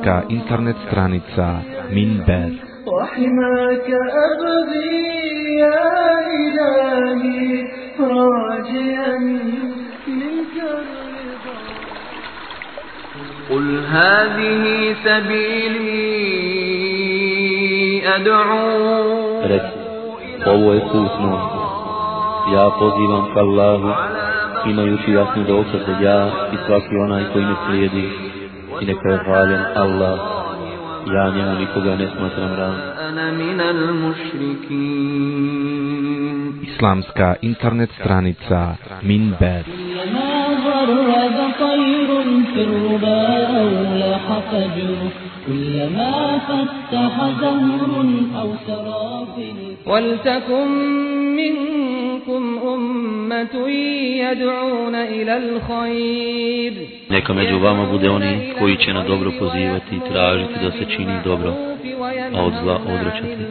Islamska internet stranica Minber وحماك أبغي يا إلهي راجيا منك الرضا قل هذه سبيلي أدعو Reci, ovo je put moj. Ja pozivam ka Allahu, imajući jasni dokaz da ja i svaki onaj koji me slijedi. إنك غال الله يا نعمي أنا من المشركين ravnim. Islamska internet stranica Minber. كلما فتح زهر أو سراب ولتكن منكم أمة يدعون إلى الخير Neka među vama bude oni koji će na dobro pozivati i tražiti da se čini dobro, a od zla odrećati.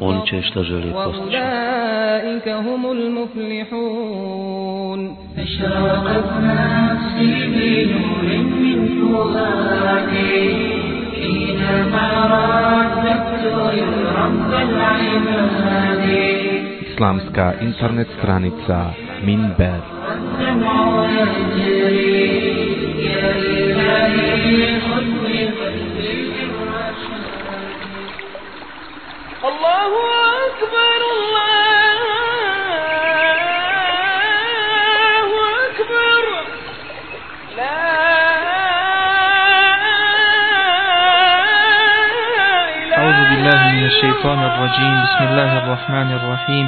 Oni će šta želi postići. وأولئك هم المفلحون أشرقت نفسي بنور من فؤادي حينما رددت يا رب العباد Islamska internet stranica Minber الشيطان الرجيم بسم الله الرحمن الرحيم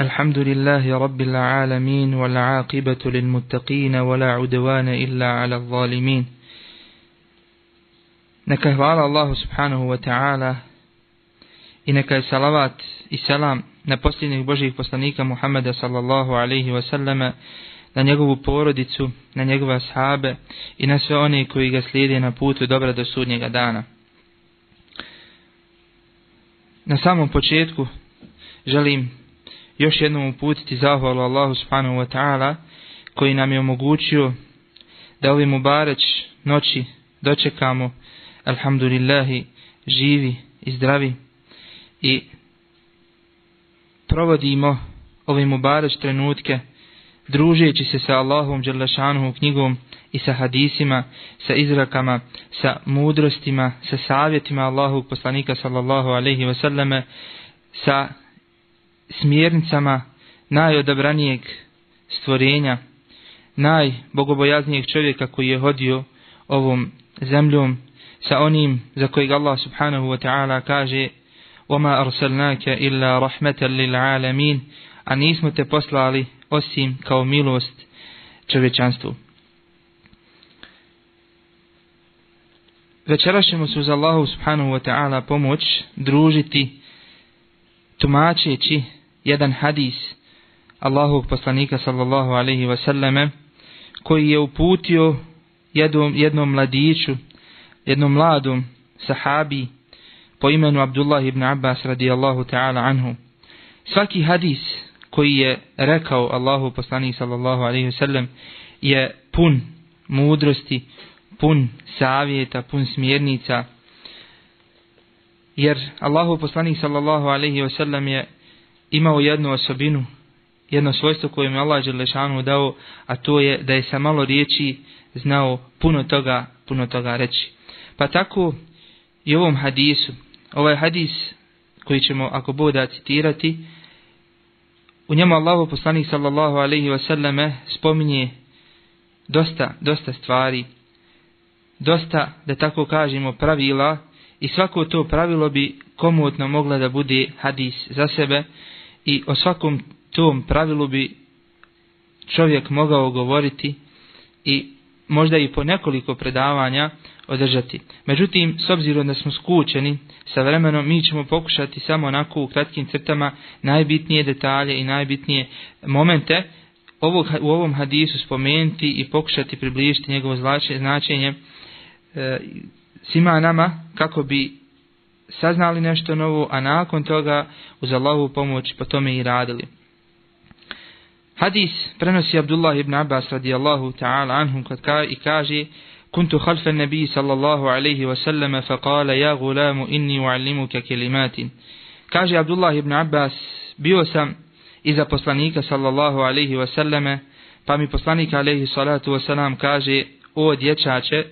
الحمد لله رب العالمين والعاقبة للمتقين ولا عدوان إلا على الظالمين Neka je hvala Allahu subhanahu wa ta'ala i neka je salavat i salam na posljednjih Božih poslanika Muhammeda sallallahu alaihi wa sallama, na njegovu porodicu, na njegove ashabe i na sve one koji ga slijede na putu dobra do sudnjega dana. Na samom početku želim još jednom uputiti zahvalu Allahu subhanahu wa ta'ala koji nam je omogućio da ovim Mubareć noći dočekamo alhamdulillahi živi i zdravi. I provodimo ove Mubareć trenutke družeći se sa Allahom Đerlašanuhu knjigom i sa hadisima, sa izrakama, sa mudrostima, sa savjetima Allahog poslanika sallallahu alaihi wasallame, sa smjernicama najodabranijeg stvorenja, najbogobojaznijeg čovjeka koji je hodio ovom zemljom, sa onim za kojeg Allah subhanahu wa ta'ala kaže وَمَا أَرْسَلْنَاكَ إِلَّا رَحْمَةً لِلْعَالَمِينَ a nismo te poslali osim kao milost čovječanstvu. Večeras ćemo se uz Allahu subhanahu wa ta'ala pomoć družiti tumačeći jedan hadis Allahovog poslanika sallallahu alaihi wa sallame koji je uputio jednom, jednom mladiću, jednom mladom sahabi po imenu Abdullah ibn Abbas radijallahu ta'ala anhu. Svaki hadis koji je rekao Allahu poslanik sallallahu alaihi ve sellem je pun mudrosti, pun savjeta, pun smjernica. Jer Allahu poslanik sallallahu alaihi ve sellem je imao jednu osobinu, jedno svojstvo koje mi Allah Đelešanu dao, a to je da je sa malo riječi znao puno toga, puno toga reći. Pa tako i ovom hadisu, ovaj hadis koji ćemo ako boda citirati, u njemu Allahu poslanik sallallahu alaihi wasallame spominje dosta, dosta stvari, dosta, da tako kažemo, pravila i svako to pravilo bi komotno mogla da bude hadis za sebe i o svakom tom pravilu bi čovjek mogao govoriti i možda i po nekoliko predavanja održati. Međutim, s obzirom da smo skučeni sa vremenom, mi ćemo pokušati samo onako u kratkim crtama najbitnije detalje i najbitnije momente ovog, u ovom hadisu spomenuti i pokušati približiti njegovo značenje e, svima nama kako bi saznali nešto novo, a nakon toga uz Allahu pomoć po tome i radili. Hadis prenosi Abdullah ibn Abbas radijallahu ta'ala anhum kad ka i kaže كنت خلف النبي صلى الله عليه وسلم فقال يا غلام إني أعلمك كلمات kaže Abdullah ibn Abbas bio sam iza poslanika sallallahu alaihi wasallam pa mi poslanik alaihi salatu wasalam kaže o dječače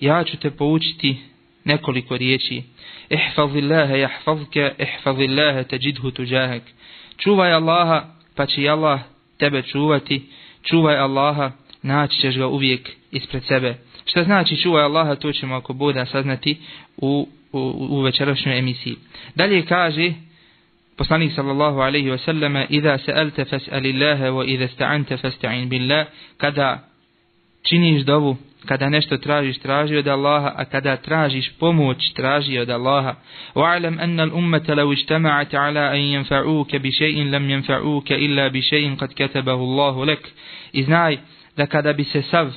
ja ću te poučiti nekoliko riječi ihfazillaha jahfazke ihfazillaha teđidhu tuđahek čuvaj Allaha pa će Allah tebe čuvati, čuvaj Allaha, naći ćeš ga uvijek ispred sebe. Šta znači čuvaj Allaha, to ćemo ako bude saznati u, u, u večerašnjoj emisiji. Dalje kaže, poslanik sallallahu alaihi wa sallama, Iza sa'alta fas'alillaha wa iza sta'anta fasta'in billah, kada činiš dovu, kada nešto tražiš, traži od Allaha, a kada tražiš pomoć, traži od Allaha. Wa'alam anna al-ummata law ijtama'at 'ala an yanfa'uka bi shay'in lam yanfa'uka illa bi shay'in qad katabahu Allahu lak. Iznaj da kada bi se sav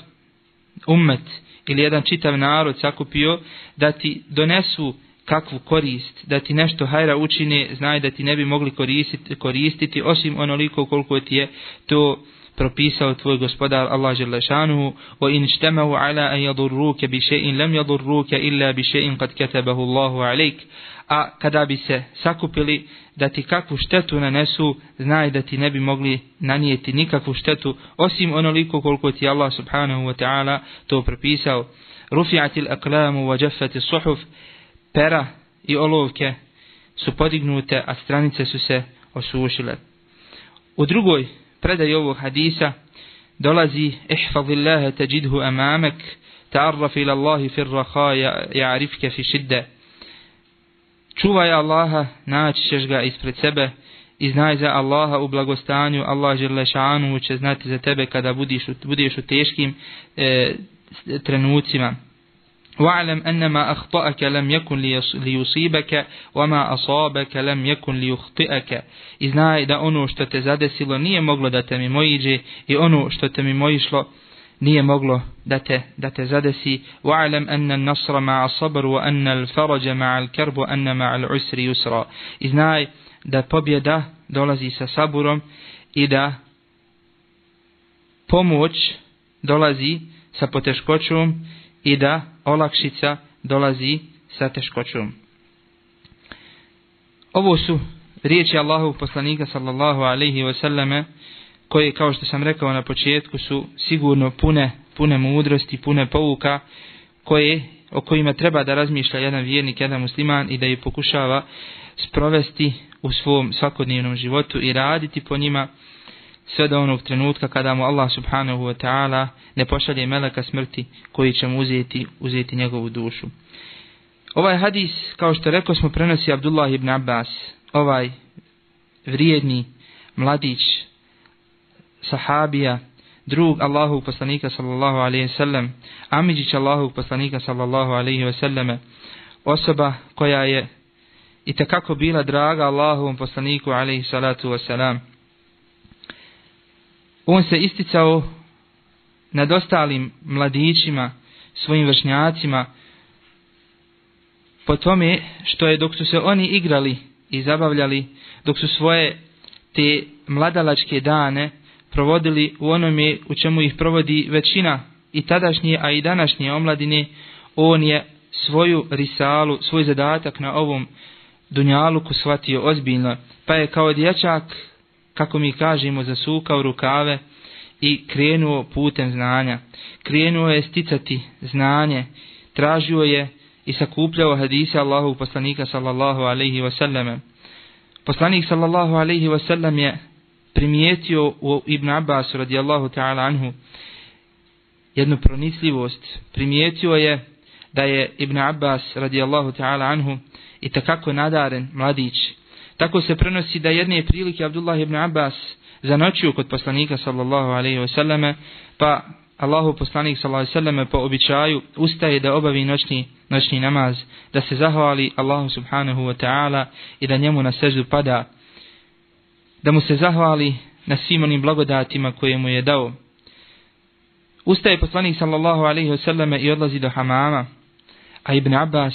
ummet ili jedan čitav narod sakupio da ti donesu kakvu korist, da ti nešto hajra učine, znaj da ti ne bi mogli koristiti, koristiti osim onoliko koliko ti je to propisao tvoj gospodar Allah Želešanuhu wa in ijtamau ala an yadurruke bi şeyin lam yadurruke illa bi şeyin kad katabahu Allahu alejk a kada bi se sakupili da ti kakvu štetu nanesu znaj da ti ne bi mogli nanijeti nikakvu štetu osim onoliko koliko ti Allah subhanahu wa ta'ala to propisao. Rufi'atil aqlamu wa jaffatis suhuf pera i olovke su podignute a stranice su se osušile. U drugoj predaji ovog hadisa dolazi ihfazillaha tajidhu amamak ta'arraf ila Allahi fi rraha ja'rifke fi šidde čuvaj Allaha naći ćeš ga ispred sebe i znaj za Allaha u blagostanju Allah žele šanu će znati za tebe kada budiš, budiš u teškim e, trenucima واعلم أن ما أخطأك لم يكن ليصيبك وما أصابك لم يكن ليخطئك I znaj da ono što te zadesilo nije moglo da te mimo iđe i ono što te mimo išlo nije moglo da te, da te zadesi. وَعَلَمْ أَنَّ النَّصْرَ مَعَ الصَّبْرُ وَأَنَّ الْفَرَجَ مَعَ الْكَرْبُ وَأَنَّ مَعَ الْعُسْرِ يُسْرَ I znaj da pobjeda dolazi sa saburom i da pomoć dolazi sa poteškoćom i da olakšica dolazi sa teškoćom. Ovo su riječi Allahu poslanika sallallahu alaihi wa sallame koje kao što sam rekao na početku su sigurno pune, pune mudrosti, pune pouka koje, o kojima treba da razmišlja jedan vjernik, jedan musliman i da je pokušava sprovesti u svom svakodnevnom životu i raditi po njima sve do onog trenutka kada mu Allah subhanahu wa ta'ala ne pošalje meleka smrti koji će mu uzeti, uzeti njegovu dušu. Ovaj hadis, kao što rekao smo, prenosi Abdullah ibn Abbas, ovaj vrijedni mladić, sahabija, drug Allahu poslanika sallallahu alaihi sallam, Amidžić Allahu poslanika sallallahu alaihi sallam, osoba koja je i takako bila draga Allahovom poslaniku alaihi salatu wasalam, on se isticao nad ostalim mladićima, svojim vršnjacima, po tome što je dok su se oni igrali i zabavljali, dok su svoje te mladalačke dane provodili u onome u čemu ih provodi većina i tadašnje, a i današnje omladine, on je svoju risalu, svoj zadatak na ovom dunjaluku shvatio ozbiljno, pa je kao dječak kako mi kažemo, zasukao rukave i krenuo putem znanja. Krenuo je sticati znanje, tražio je i sakupljao hadise Allahu poslanika sallallahu alaihi wasallam. Poslanik sallallahu alaihi wasallam je primijetio u Ibn Abbas radijallahu ta'ala anhu jednu pronisljivost. Primijetio je da je Ibn Abbas radijallahu ta'ala anhu i takako nadaren mladić. Tako se prenosi da jedne prilike Abdullah ibn Abbas zanoćio kod poslanika sallallahu alaihi wasallame, pa Allahu poslanik sallallahu alaihi wasallame po običaju ustaje da obavi noćni, noćni namaz, da se zahvali Allahu subhanahu wa ta'ala i da njemu na seždu pada, da mu se zahvali na svim onim blagodatima koje mu je dao. Ustaje poslanik sallallahu alaihi wasallam i odlazi do hamama, a Ibn Abbas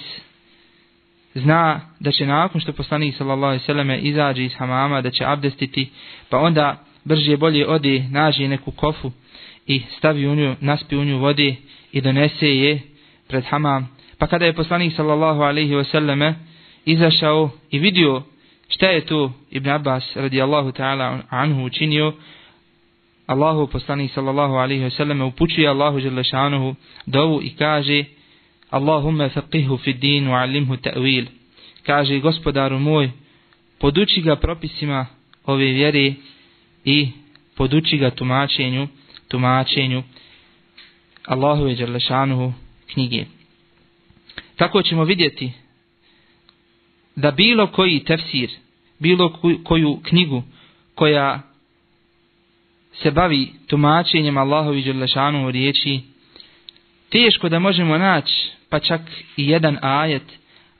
zna da će nakon što poslanik sallallahu alaihi wasallam izađe iz hamama, da će abdestiti, pa onda brže bolje ode, nađe neku kofu, i stavi u nju, naspi u nju vode i donese je pred hamam. Pa kada je poslanik sallallahu alaihi wasallam izašao i vidio šta je to Ibn Abbas radijallahu ta'ala anhu učinio, Allahu poslanik sallallahu alaihi wasallam upućuje Allahu želešanuhu dovu i kaže Allahumma faqihu fi din wa alimhu ta'wil. Kaže gospodaru moj, poduči ga propisima ove vjere i poduči ga tumačenju tumačenju Allahove Đerlešanuhu knjige. Tako ćemo vidjeti da bilo koji tefsir, bilo koju knjigu koja se bavi tumačenjem Allahovi Đerlešanuhu riječi, teško da možemo naći pa čak i jedan ajet,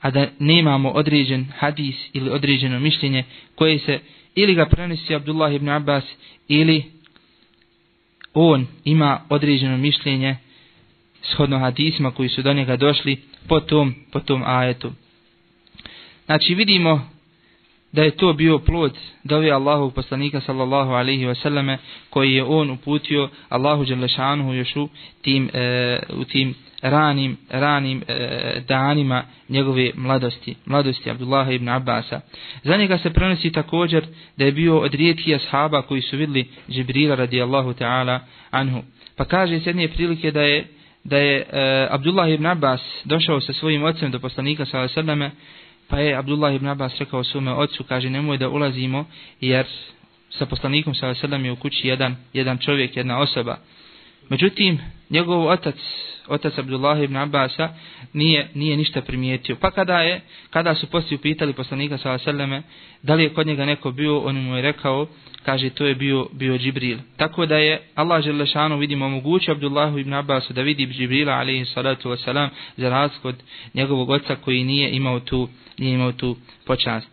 a da nemamo određen hadis ili određeno mišljenje koje se ili ga prenosi Abdullah ibn Abbas ili on ima određeno mišljenje shodno hadisma koji su do njega došli po tom, po tom ajetu. Znači vidimo da je to bio plod dove Allahu poslanika sallallahu alaihi wasallame koji je on uputio Allahu Đelešanuhu još u tim, e, u tim ranim, ranim e, danima njegove mladosti, mladosti Abdullaha ibn Abbasa. Za njega se prenosi također da je bio od rijetkih ashaba koji su vidli Džibrila radijallahu ta'ala anhu. Pa kaže s jedne prilike da je da je e, Abdullah ibn Abbas došao sa svojim ocem do poslanika sallallahu alejhi ve pa je Abdullah ibn Abbas rekao svome ocu kaže nemoj da ulazimo jer sa poslanikom sa alejhi je u kući jedan jedan čovjek jedna osoba. Međutim, njegov otac, otac Abdullah ibn Abbas nije, nije ništa primijetio. Pa kada je, kada su poslije upitali poslanika s.a.v. da li je kod njega neko bio, on mu je rekao, kaže, to je bio, bio Džibril. Tako da je Allah dželle šanu vidimo, omogućio Abdullahu ibn Abbasu da vidi Džibrila, alejhi salatu wasalam, za razliku od njegovog oca koji nije imao tu, nije imao tu počast.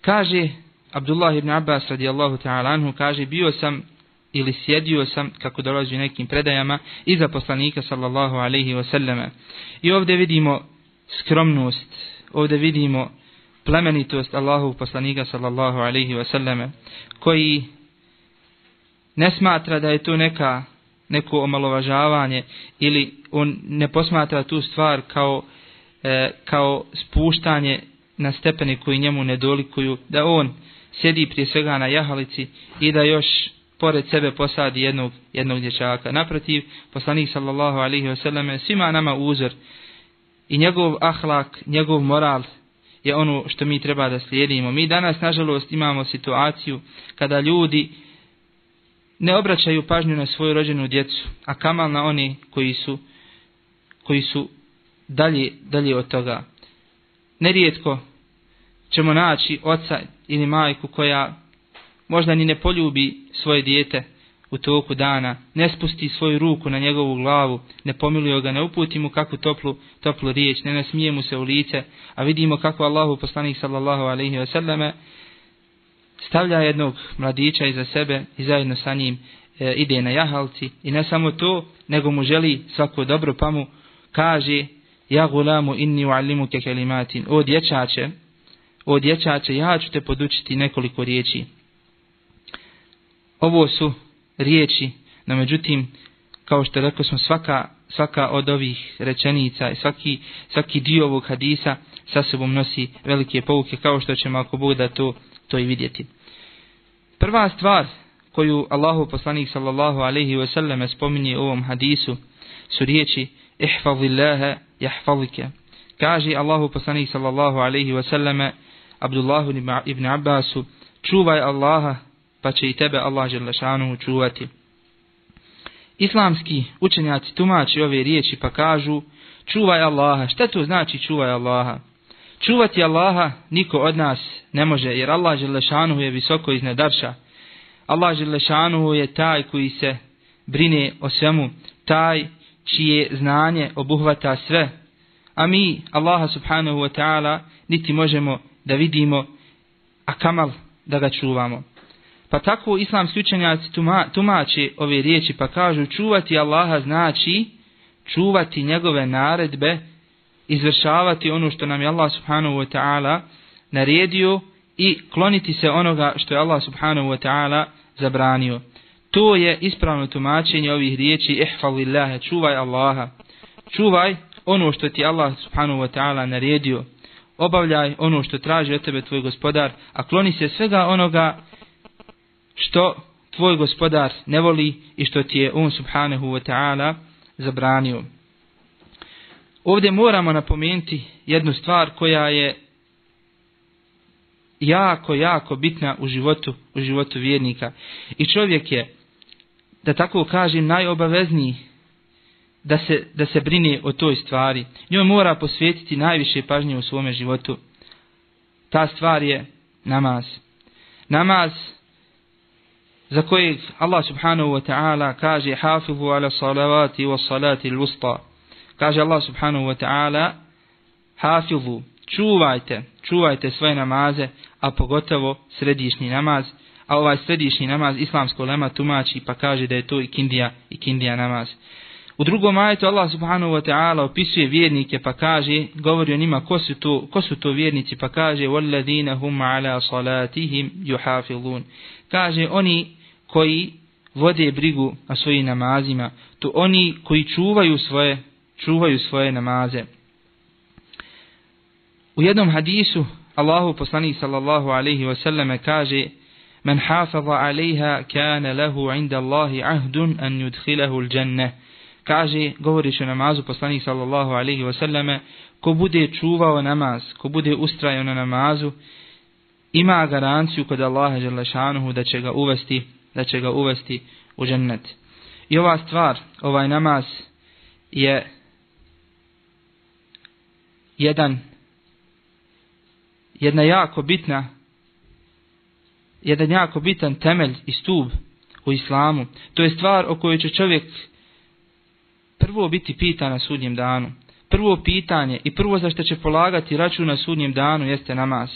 Kaže, Abdullah ibn Abbas radijallahu ta'ala anhu, kaže, bio sam ili sjedio sam, kako dolazi u nekim predajama, iza poslanika sallallahu alaihi wasallam. I ovdje vidimo skromnost, ovdje vidimo plemenitost Allahov poslanika sallallahu alaihi wasallam, koji ne smatra da je to neka neko omalovažavanje ili on ne posmatra tu stvar kao e, kao spuštanje na stepeni koji njemu ne dolikuju, da on sjedi prije svega na jahalici i da još pored sebe posadi jednog, jednog dječaka. Naprotiv, poslanik sallallahu alaihi wasallam svima nama uzor i njegov ahlak, njegov moral je ono što mi treba da slijedimo. Mi danas, nažalost, imamo situaciju kada ljudi ne obraćaju pažnju na svoju rođenu djecu, a kamal na oni koji su, koji su dalje, dalje od toga. Nerijetko ćemo naći oca ili majku koja možda ni ne poljubi svoje dijete u toku dana, ne spusti svoju ruku na njegovu glavu, ne pomiluje ga, ne uputi mu kakvu toplu, toplu riječ, ne nasmije mu se u lice, a vidimo kako Allahu poslanik sallallahu alaihi wasallame stavlja jednog mladića iza sebe i zajedno sa njim e, ide na jahalci i ne samo to, nego mu želi svako dobro pa mu kaže ja gulamu inni uallimu ke kelimatin, o dječače, o dječače, ja ću te podučiti nekoliko riječi. Ovo su riječi, no međutim, kao što rekao smo, svaka, svaka od ovih rečenica i svaki, svaki dio ovog hadisa sa sobom nosi velike pouke, kao što ćemo ako Bog da to, to i vidjeti. Prva stvar koju Allahu poslanik sallallahu alaihi ve selleme spominje u ovom hadisu su riječi ihfazillaha jahfazike. Kaže Allahu poslanik sallallahu alaihi ve selleme Abdullahu ibn Abbasu čuvaj Allaha pa će i tebe Allah Želešanu čuvati. Islamski učenjaci tumači ove riječi pa kažu čuvaj Allaha. Šta to znači čuvaj Allaha? Čuvati Allaha niko od nas ne može jer Allah Želešanu je visoko iznad arša. Allah Želešanu je taj koji se brine o svemu, taj čije znanje obuhvata sve. A mi Allaha subhanahu wa ta'ala niti možemo da vidimo, a kamal da ga čuvamo. Pa tako islamski učenjaci tuma, tumače ove riječi pa kažu čuvati Allaha znači čuvati njegove naredbe, izvršavati ono što nam je Allah subhanahu wa ta'ala naredio i kloniti se onoga što je Allah subhanahu wa ta'ala zabranio. To je ispravno tumačenje ovih riječi ihfazillaha, čuvaj Allaha. Čuvaj ono što ti Allah subhanahu wa ta'ala naredio. Obavljaj ono što traži od tebe tvoj gospodar, a kloni se svega onoga što tvoj gospodar ne voli i što ti je on subhanahu wa ta'ala zabranio. Ovdje moramo napomenuti jednu stvar koja je jako, jako bitna u životu, u životu vjernika. I čovjek je, da tako kažem, najobavezniji da se, da se brine o toj stvari. Njoj mora posvetiti najviše pažnje u svome životu. Ta stvar je namaz. Namaz za kojeg Allah subhanahu wa ta'ala kaže hafizu ala salavati wa salati l-usta. Kaže Allah subhanahu wa ta'ala hafizu, čuvajte, čuvajte svoje namaze, a pogotovo središnji namaz. A ovaj središnji namaz islamsko lema tumači pa kaže da je to i kindija i kindija namaz. U drugom ajetu Allah subhanahu wa ta'ala opisuje vjernike pa kaže, govori o njima ko su to, ko su to vjernici pa kaže وَالَّذِينَ هُمْ عَلَى صَلَاتِهِمْ يُحَافِظُونَ Kaže oni koji vode brigu na svojim namazima, to oni koji čuvaju svoje, čuvaju svoje namaze. U jednom hadisu Allahu poslanik sallallahu alaihi ve sallam kaže Men hafaza alaiha kana lahu inda Allahi ahdun an yudkhilahu al-jannah kaže, govoriš o namazu, poslanik sallallahu alaihi wasallame, ko bude čuvao namaz, ko bude ustrajao na namazu, ima garanciju kod Allaha Đalešanuhu da će ga uvesti, da će ga uvesti u džennet. I ova stvar, ovaj namaz, je jedan, jedna jako bitna, jedan jako bitan temelj i stub u islamu. To je stvar o kojoj će čovjek prvo biti pitan na sudnjem danu. Prvo pitanje i prvo za što će polagati račun na sudnjem danu jeste namaz.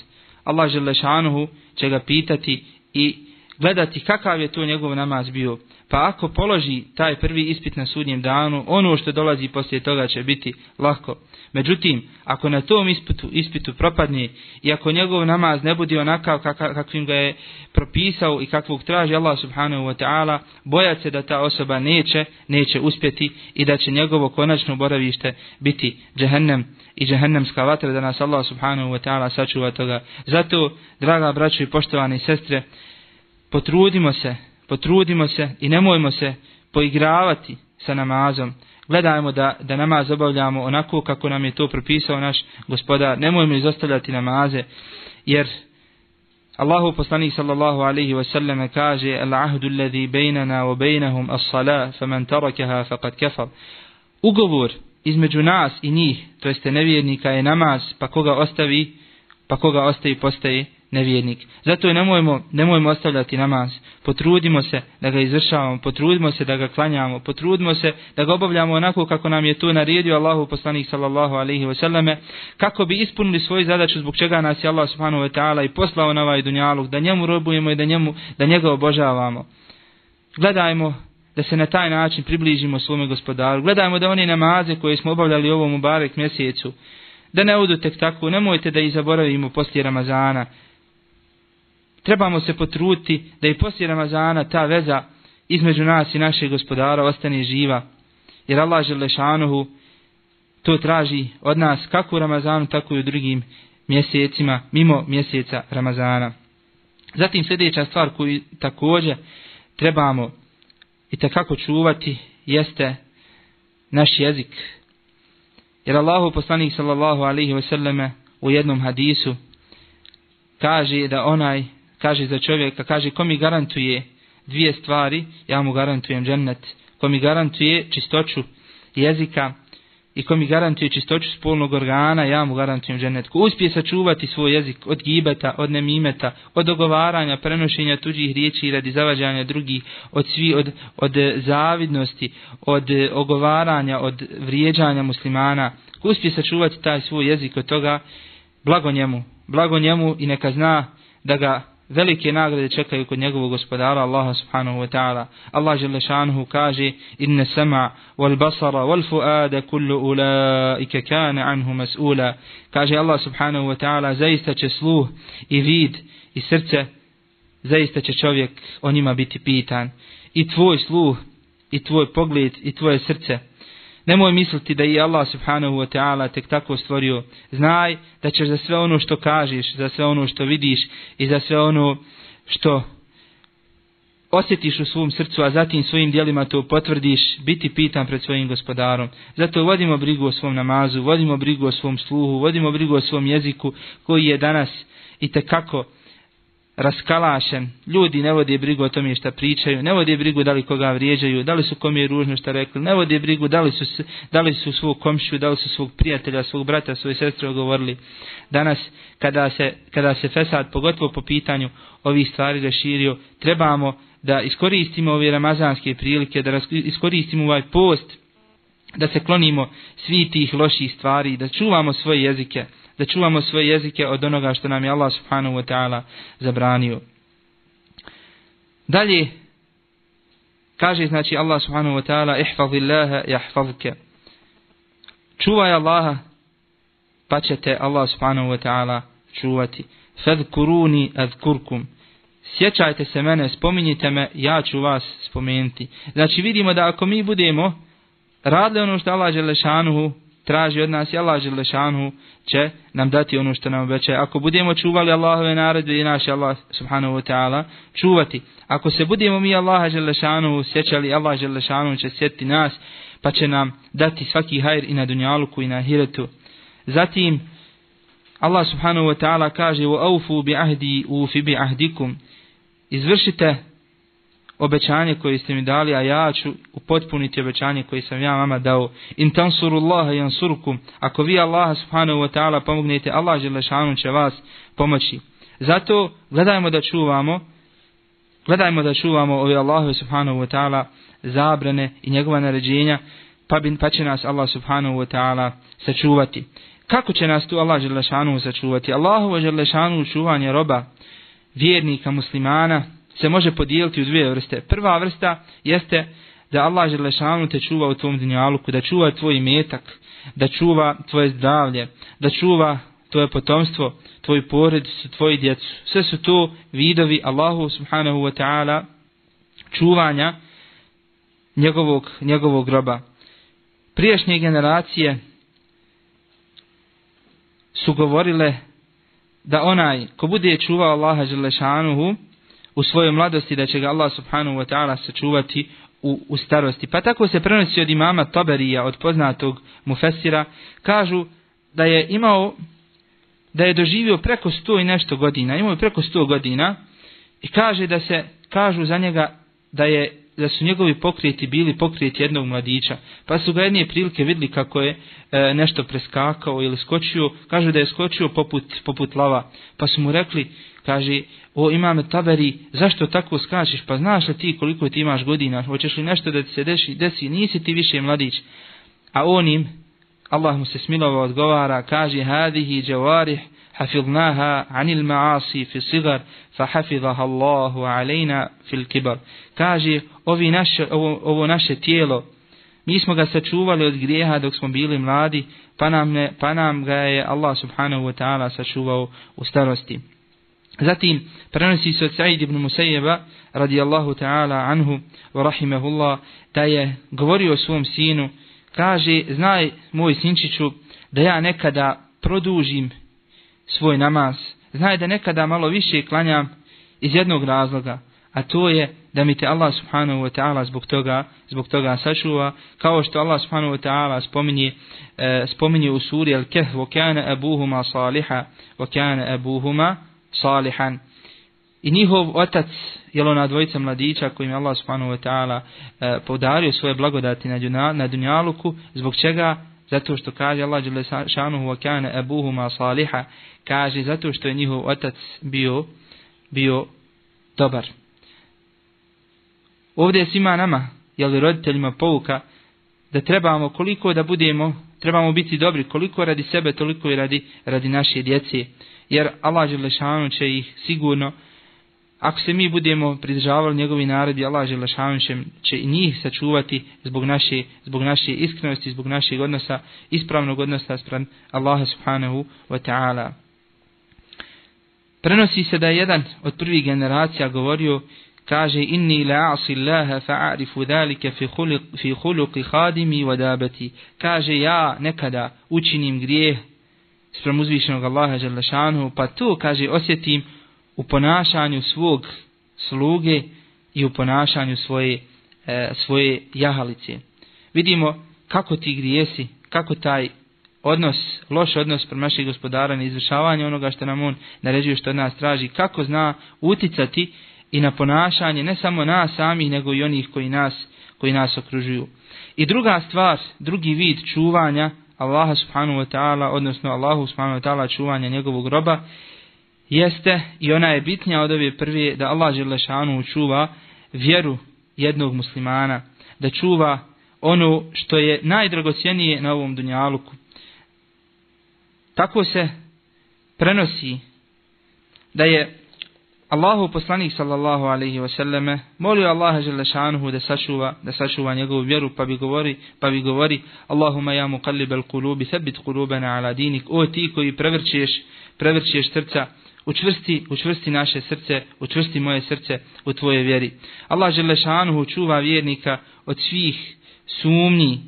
Allah Želešanuhu će ga pitati i gledati kakav je to njegov namaz bio. Pa ako položi taj prvi ispit na sudnjem danu, ono što dolazi poslije toga će biti lako. Međutim, ako na tom ispitu, ispitu propadne i ako njegov namaz ne bude onakav kakvim ga je propisao i kakvog traži Allah subhanahu wa ta'ala, bojat se da ta osoba neće, neće uspjeti i da će njegovo konačno boravište biti džehennem i džehennemska vatra da nas Allah subhanahu wa ta'ala sačuva toga. Zato, draga braćo i poštovane sestre, potrudimo se, potrudimo se i nemojmo se poigravati sa namazom. Gledajmo da, da namaz obavljamo onako kako nam je to propisao naš gospodar. Nemojmo izostavljati namaze, jer Allahu poslanik sallallahu alaihi wa sallam kaže al ahdu alladhi bejnana wa bejnahum as salah faman tarakaha faqad kafar. Ugovor između nas i njih, to jeste nevjernika je namaz, pa koga ostavi, pa koga ostavi postaje nevjernik. Zato je nemojmo, nemojmo ostavljati namaz. Potrudimo se da ga izvršavamo, potrudimo se da ga klanjamo, potrudimo se da ga obavljamo onako kako nam je to naredio Allahu poslanik sallallahu alaihi wa sallame, kako bi ispunili svoju zadaću zbog čega nas je Allah subhanahu wa ta'ala i poslao na ovaj dunjaluk, da njemu robujemo i da, njemu, da njega obožavamo. Gledajmo da se na taj način približimo svome gospodaru. Gledajmo da oni namaze koje smo obavljali u ovom Mubarek mjesecu, da ne odu tek tako, nemojte da ih zaboravimo poslije Ramazana, trebamo se potruti da i poslije Ramazana ta veza između nas i našeg gospodara ostane živa. Jer Allah Želešanuhu to traži od nas kako u Ramazanu, tako i u drugim mjesecima, mimo mjeseca Ramazana. Zatim sljedeća stvar koju također trebamo i takako čuvati jeste naš jezik. Jer Allahu poslanik sallallahu alaihi ve selleme u jednom hadisu kaže da onaj kaže za čovjeka, kaže ko mi garantuje dvije stvari, ja mu garantujem džennet. ko mi garantuje čistoću jezika i ko mi garantuje čistoću spolnog organa, ja mu garantujem džennet. Ko uspije sačuvati svoj jezik od gibeta, od nemimeta, od dogovaranja, prenošenja tuđih riječi radi zavađanja drugih, od svi, od, od zavidnosti, od ogovaranja, od vrijeđanja muslimana, ko uspije sačuvati taj svoj jezik od toga, blago njemu, blago njemu i neka zna da ga velike nagrade čekaju kod njegovog gospodara Allaha subhanahu wa ta'ala. Allah žele šanuhu kaže inne sama wal basara wal fuada kullu ulaike kana anhu mas'ula. Kaže Allah subhanahu wa ta'ala zaista će sluh i vid i srce zaista će čovjek o njima biti pitan. I tvoj sluh i tvoj pogled i tvoje srce Nemoj misliti da je Allah subhanahu wa ta'ala tek tako stvorio. Znaj da ćeš za sve ono što kažeš, za sve ono što vidiš i za sve ono što osjetiš u svom srcu, a zatim svojim dijelima to potvrdiš, biti pitan pred svojim gospodarom. Zato vodimo brigu o svom namazu, vodimo brigu o svom sluhu, vodimo brigu o svom jeziku koji je danas i tekako raskalašen, ljudi ne vode brigu o tome šta pričaju, ne vode brigu da li koga vrijeđaju, da li su kom je ružno šta rekli, ne vode brigu da li su, da li su svog komšiju, da li su svog prijatelja, svog brata, svoje sestre ogovorili. Danas, kada se, kada se Fesad, pogotovo po pitanju ovih stvari raširio, trebamo da iskoristimo ove ramazanske prilike, da iskoristimo ovaj post, da se klonimo svi tih loših stvari, da čuvamo svoje jezike, da čuvamo svoje jezike od onoga što nam je Allah subhanahu wa ta'ala zabranio. Dalje, kaže znači Allah subhanahu wa ta'ala ihfazillaha jahfazke. Čuvaj Allaha, pa će te Allah subhanahu wa ta'ala čuvati. Fadkuruni adkurkum. Sjećajte se mene, spominjite me, ja ću vas spomenuti. Znači vidimo da ako mi budemo radili ono što Allah Đelešanuhu traži od nas i Allah Želešanu će nam dati ono što nam obećaje. Ako budemo čuvali Allahove naredbe i naše Allah subhanahu wa ta'ala čuvati. Ako se budemo mi Allaha Želešanu sjećali, Allah Želešanu će sjetiti nas pa će nam dati svaki hajr i na dunjaluku i na hiretu. Zatim Allah subhanahu wa ta'ala kaže u aufu bi ahdi u bi ahdikum izvršite obećanje koje ste mi dali, a ja ću upotpuniti obećanje koje sam ja vama dao. In tansurullaha yansurkum. Ako vi Allaha subhanahu wa ta'ala pomognete, Allah Želešanu će vas pomoći. Zato gledajmo da čuvamo, gledajmo da čuvamo ove Allahove subhanahu wa ta'ala zabrane i njegova naređenja, pa, bi, pa će nas Allah subhanahu wa ta'ala sačuvati. Kako će nas tu Allah Želešanu sačuvati? Allahu Želešanu čuvanje roba, vjernika, muslimana, se može podijeliti u dvije vrste. Prva vrsta jeste da Allah Želešanu te čuva u tvom dunjaluku, da čuva tvoj metak, da čuva tvoje zdravlje, da čuva tvoje potomstvo, tvoj porodicu, tvoji djecu. Sve su to vidovi Allahu subhanahu wa ta'ala čuvanja njegovog, njegovog groba. Priješnje generacije su govorile da onaj ko bude čuvao Allaha Želešanuhu, u svojoj mladosti da će ga Allah subhanahu wa ta'ala sačuvati u, u starosti. Pa tako se prenosi od imama Taberija, od poznatog mufesira, kažu da je imao, da je doživio preko sto i nešto godina, imao je preko sto godina i kaže da se, kažu za njega da je da su njegovi pokrijeti bili pokrijeti jednog mladića, pa su ga jedne prilike vidli kako je e, nešto preskakao ili skočio, kažu da je skočio poput, poput lava, pa su mu rekli, kaže, o imame taberi, zašto tako skačeš, pa znaš li ti koliko ti imaš godina, hoćeš li nešto da ti se desi, desi, nisi ti više mladić. A on im, Allah mu se smilova odgovara, kaže, hadihi džavarih, hafidnaha anil maasi fi sigar, fa hafidhaha Allahu alejna fil kibar. Kaže, ovi naše, ovo, ovo naše tijelo, mi smo ga sačuvali od grijeha dok smo bili mladi, pa nam, ne, pa nam ga je Allah subhanahu wa ta'ala sačuvao u starosti. Zatim prenosi se od Sa'id ibn Musayyeba radijallahu ta'ala anhu wa rahimahullah da je govorio svom sinu kaže znaj moj sinčiću da ja nekada produžim svoj namaz. Znaj da nekada malo više klanjam iz jednog razloga a to je da mi te Allah subhanahu wa ta'ala zbog toga zbog toga sačuva kao što Allah subhanahu wa ta'ala spominje e, spominje u suri Al-Kahf wa kana abuhuma salihan wa kana abuhuma salihan. i njihov otac, jel ona dvojica mladića kojim je Allah subhanahu wa ta'ala e, podario svoje blagodati na, djuna, na dunjaluku, zbog čega? Zato što kaže Allah dželle šanuhu wa kana abuhuma saliha, kaže zato što je njihov otac bio bio dobar. Ovdje je svima nama, jel roditeljima pouka, da trebamo koliko da budemo, trebamo biti dobri, koliko radi sebe, toliko i radi, radi naše djece. Jer Allah Želešanu će ih sigurno, ako se mi budemo pridržavali njegovi narodi, Allah Želešanu će, će i njih sačuvati zbog naše, zbog naše iskrenosti, zbog našeg odnosa, ispravnog odnosa sprem Allaha Subhanahu wa ta'ala. Prenosi se da je jedan od prvih generacija govorio kaže inni la asi Allaha fa'arifu dhalika fi khuluq fi khuluqi khadimi wa dabati kaže ja nekada učinim grijeh sprem uzvišenog Allaha dželle pa to kaže osjetim u ponašanju svog sluge i u ponašanju svoje e, svoje jahalice vidimo kako ti grijesi kako taj odnos, loš odnos prema našeg gospodara na izvršavanje onoga što nam on naređuje što od nas traži, kako zna uticati i na ponašanje ne samo nas samih, nego i onih koji nas, koji nas okružuju. I druga stvar, drugi vid čuvanja Allaha subhanahu wa ta'ala, odnosno Allahu subhanahu wa ta'ala čuvanja njegovog groba, jeste i ona je bitnija od ove prve da Allah želešanu čuva vjeru jednog muslimana, da čuva ono što je najdragocijenije na ovom dunjaluku. Tako se prenosi da je Allahu poslanik sallallahu alaihi ve selleme molio Allaha dželle šanehu da sačuva, da sačuva njegovu vjeru pa bi govori, pa bi govori Allahuma ja muqallib al kulubi thabit kulubana ala dinik o ti koji prevrćeš, prevrćeš srca učvrsti, učvrsti naše srce, učvrsti moje srce u tvoje vjeri. Allah dželle šanehu čuva vjernika od svih sumnji,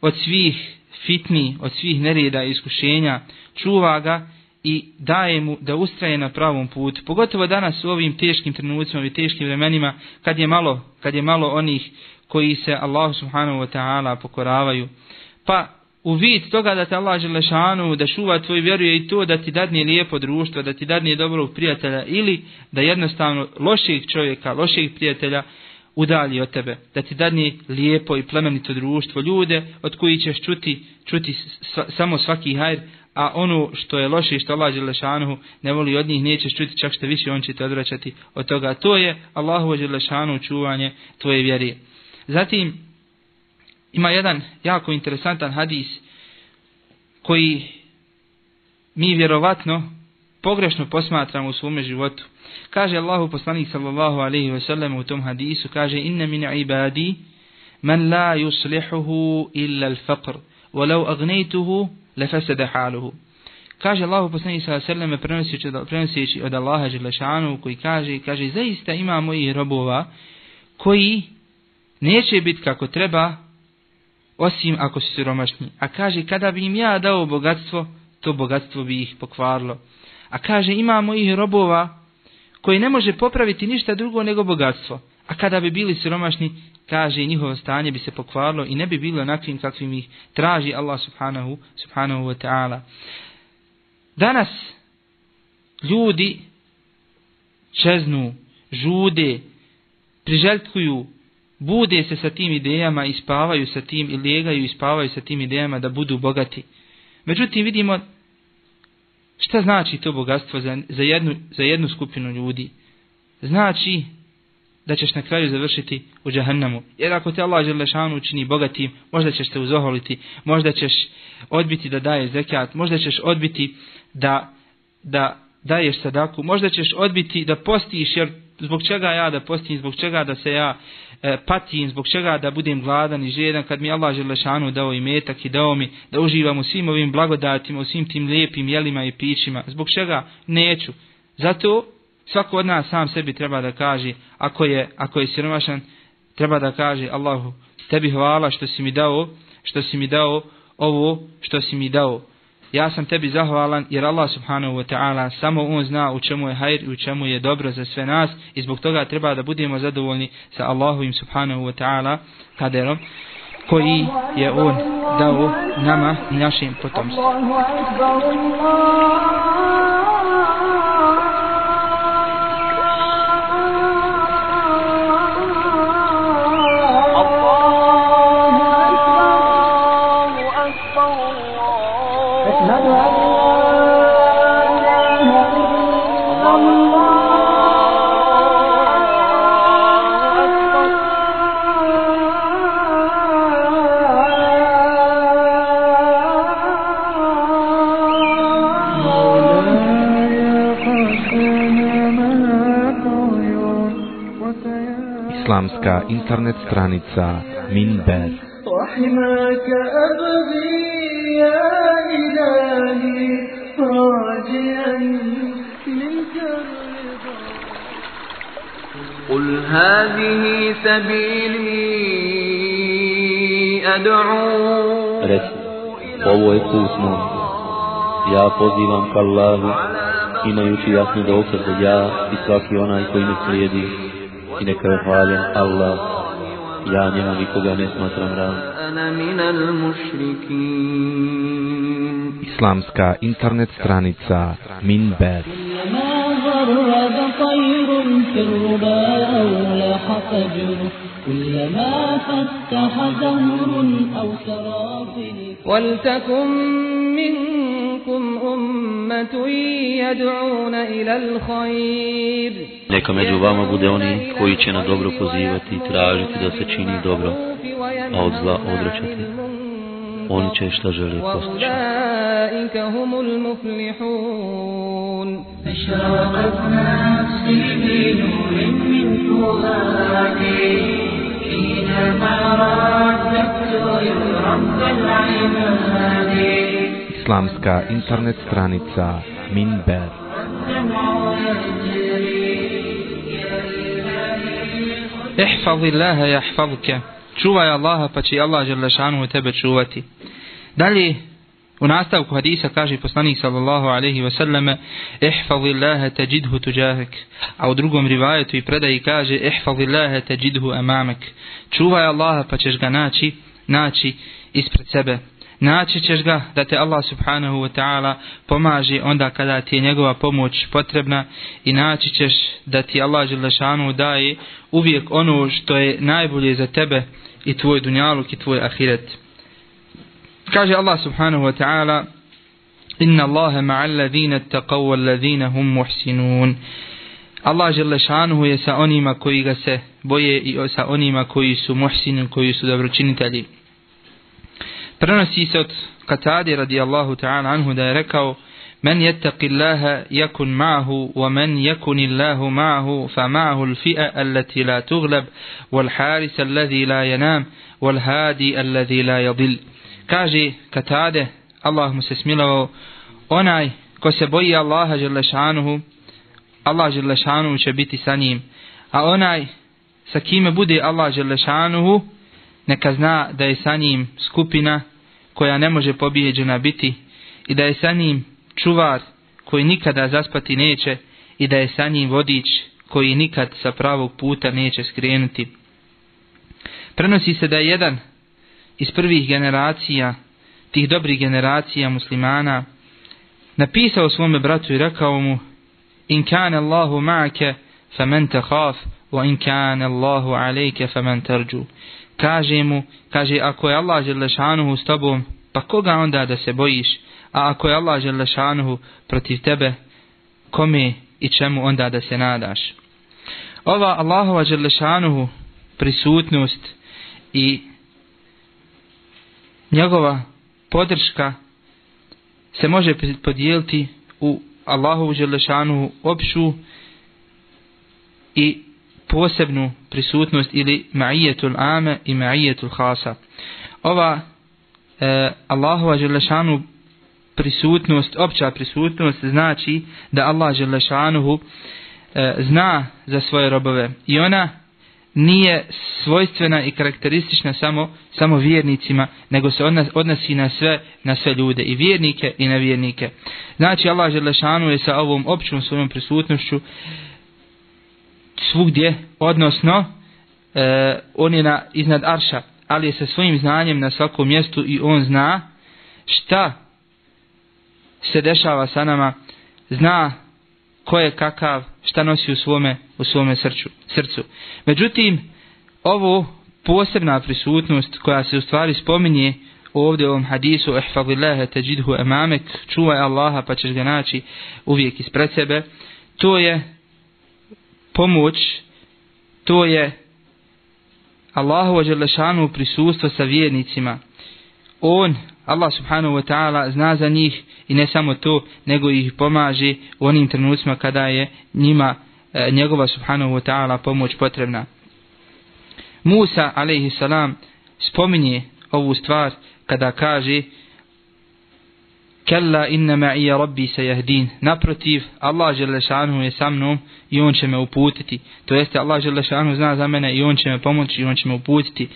od svih fitni, od svih nereda i iskušenja, čuva ga i daje mu da ustraje na pravom putu. Pogotovo danas u ovim teškim trenucima i teškim vremenima kad je malo, kad je malo onih koji se Allah subhanahu wa ta'ala pokoravaju. Pa u vid toga da te Allah želešanu da šuva tvoj vjeru je i to da ti dadne lijepo društvo, da ti dadne dobrog prijatelja ili da jednostavno loših čovjeka, loših prijatelja udalji od tebe, da ti dadne lijepo i plemenito društvo, ljude od koji ćeš čuti, čuti samo svaki hajr, a ono što je loše i što Allah Đelešanuhu ne voli od njih, nećeš čuti čak što više, on će te odvraćati od toga. To je Allahu Đelešanuhu čuvanje tvoje vjeri. Zatim, ima jedan jako interesantan hadis koji mi vjerovatno pogrešno posmatramo u svome životu. Kaže Allahu poslanik sallallahu alaihi ve sellem u tom hadisu, kaže inna min ibadi man la yuslihuhu illa al-faqr, walau agnejtuhu lefesede haluhu. Kaže Allahu poslanik sallallahu alejhi ve sellem prenoseći od Allaha dželešanu koji kaže, kaže zaista ima mojih robova koji neće biti kako treba osim ako su siromašni. A kaže kada bi im ja dao bogatstvo, to bogatstvo bi ih pokvarilo. A kaže ima mojih robova koji ne može popraviti ništa drugo nego bogatstvo. A kada bi bili siromašni, kaže njihovo stanje bi se pokvarilo i ne bi bilo onakvim kakvim ih traži Allah subhanahu, subhanahu wa ta'ala. Danas ljudi čeznu, žude, priželjkuju, bude se sa tim idejama i spavaju sa tim i legaju i spavaju sa tim idejama da budu bogati. Međutim vidimo Šta znači to bogatstvo za, za, jednu, za jednu skupinu ljudi? Znači da ćeš na kraju završiti u džahannamu. Jer ako te Allah želešanu učini bogatim, možda ćeš se uzoholiti, možda ćeš odbiti da daje zekat, možda ćeš odbiti da, da daješ sadaku, možda ćeš odbiti da postiš, jer zbog čega ja da postim, zbog čega da se ja e, patim, zbog čega da budem gladan i žedan, kad mi Allah Želešanu dao i metak i dao mi da uživam u svim ovim blagodatima, u svim tim lijepim jelima i pićima, zbog čega neću. Zato svako od nas sam sebi treba da kaže, ako je, ako je siromašan, treba da kaže Allahu, tebi hvala što si mi dao, što si mi dao ovo što si mi dao ja sam tebi zahvalan jer Allah subhanahu wa ta'ala samo on zna u čemu je hajr i u čemu je dobro za sve nas i zbog toga treba da budemo zadovoljni sa Allahovim subhanahu wa ta'ala kaderom koji je on dao nama našim potomstvom. Islamska internet stranica Minber وحماك أبغي يا إلهي راجيا منك الرضا قل هذه سبيلي أدعو Reci, ovo je put moj. Ja pozivam ka Allahu, imajući jasni dokaz da ja i svaki onaj koji me slijedi i neka je hvaljen Allah. Ja njemu nikoga ne smatram المشركين Islamska internet stranica Minber كلما غرد طير في الربا أو لاح فجر كلما فتح زهر أو سرافل ولتكن منكم أمة يدعون إلى الخير. Neka među vama bude oni koji će na dobro pozivati i tražiti da se čini dobro, a od zla odrećati. Oni će šta žele postići. وأولئك هم المفلحون أشرقت نفسي بنور من فؤادي حينما رددت رب العباد Islamska internet stranica Minber Ihfazi Allaha yahfazka. Čuvaj Allaha pa će Allah Želešanu tebe čuvati. Dalje, u nastavku hadisa kaže poslanik sallallahu alaihi wa sallam Ihfazi Allaha tajidhu tuđahek. A u drugom rivajetu i predaji kaže Ihfazi Allaha tajidhu amamek. Čuvaj Allaha pa ćeš ga naći, naći ispred sebe. Naći ćeš ga da te Allah subhanahu wa ta'ala pomaže onda kada ti je njegova pomoć potrebna i naći ćeš da ti Allah Želešanu daje uvijek ono što je najbolje za tebe i tvoj dunjaluk i tvoj ahiret. Kaže Allah subhanahu wa ta'ala Inna Allahe ma'al ladhina taqaw wal ladhina hum muhsinun. Allah Želešanu je sa onima koji ga se boje i sa onima koji su muhsinin, koji su dobročinitelji. Prenosi se od Katade radijallahu ta'ala anhu da je rekao Men jettaqi Allaha yakun ma'ahu wa men yakun Allahu ma'ahu fa ma'ahu al-fi'a allati la tughlab wal haris alladhi la yanam wal hadi alladhi la yadil. Kaže Katade, Allah mu se smilovao, onaj ko se boji Allaha dželle Allah dželle šanuhu će biti sa njim. A onaj sa kime bude Allah dželle šanuhu, neka zna da je sa njim skupina koja ne može pobijeđena biti i da je sa njim čuvar koji nikada zaspati neće i da je sa njim vodič koji nikad sa pravog puta neće skrenuti. Prenosi se da je jedan iz prvih generacija, tih dobrih generacija muslimana, napisao svome bratu i rekao mu In kane Allahu ma'ake fa men te khaf, wa in kane Allahu alejke fa men tarđu. Kaže mu, kaže, ako je Allah želešanuhu s tobom, pa koga onda da se bojiš? A ako je Allah želešanuhu protiv tebe, kome i čemu onda da se nadaš? Ova Allahova želešanuhu prisutnost i njegova podrška se može podijeliti u Allahovu želešanuhu opšu i posebnu prisutnost ili ma'ijetul ame i ma'ijetul hasa. Ova e, Allahova želešanu prisutnost, opća prisutnost znači da Allah želešanuhu e, zna za svoje robove i ona nije svojstvena i karakteristična samo samo vjernicima, nego se odnas, odnosi na sve na sve ljude i vjernike i nevjernike. Znači Allah želešanu je sa ovom općom svojom prisutnošću svugdje, odnosno e, on je na, iznad Arša, ali je sa svojim znanjem na svakom mjestu i on zna šta se dešava sa nama, zna ko je kakav, šta nosi u svome, u svome srcu. srcu. Međutim, ovo posebna prisutnost koja se u stvari spominje ovdje u ovom hadisu ihfazillaha tajidhu amamek čuvaj Allaha pa ćeš ga naći uvijek ispred sebe to je pomoć to je Allahu ođelešanu prisustvo sa vjernicima. On Allah subhanahu wa ta'ala zna za njih i ne samo to nego ih pomaže u onim trenucima kada je njima e, njegova subhanahu wa ta'ala pomoć potrebna. Musa alaihi salam spominje ovu stvar kada kaže Kalla inna ma'i rabbi sayahdin. Naprotiv, Allah dželle je sa mnom i on će me uputiti. To jeste Allah dželle zna za mene i on će me pomoći i on će me uputiti.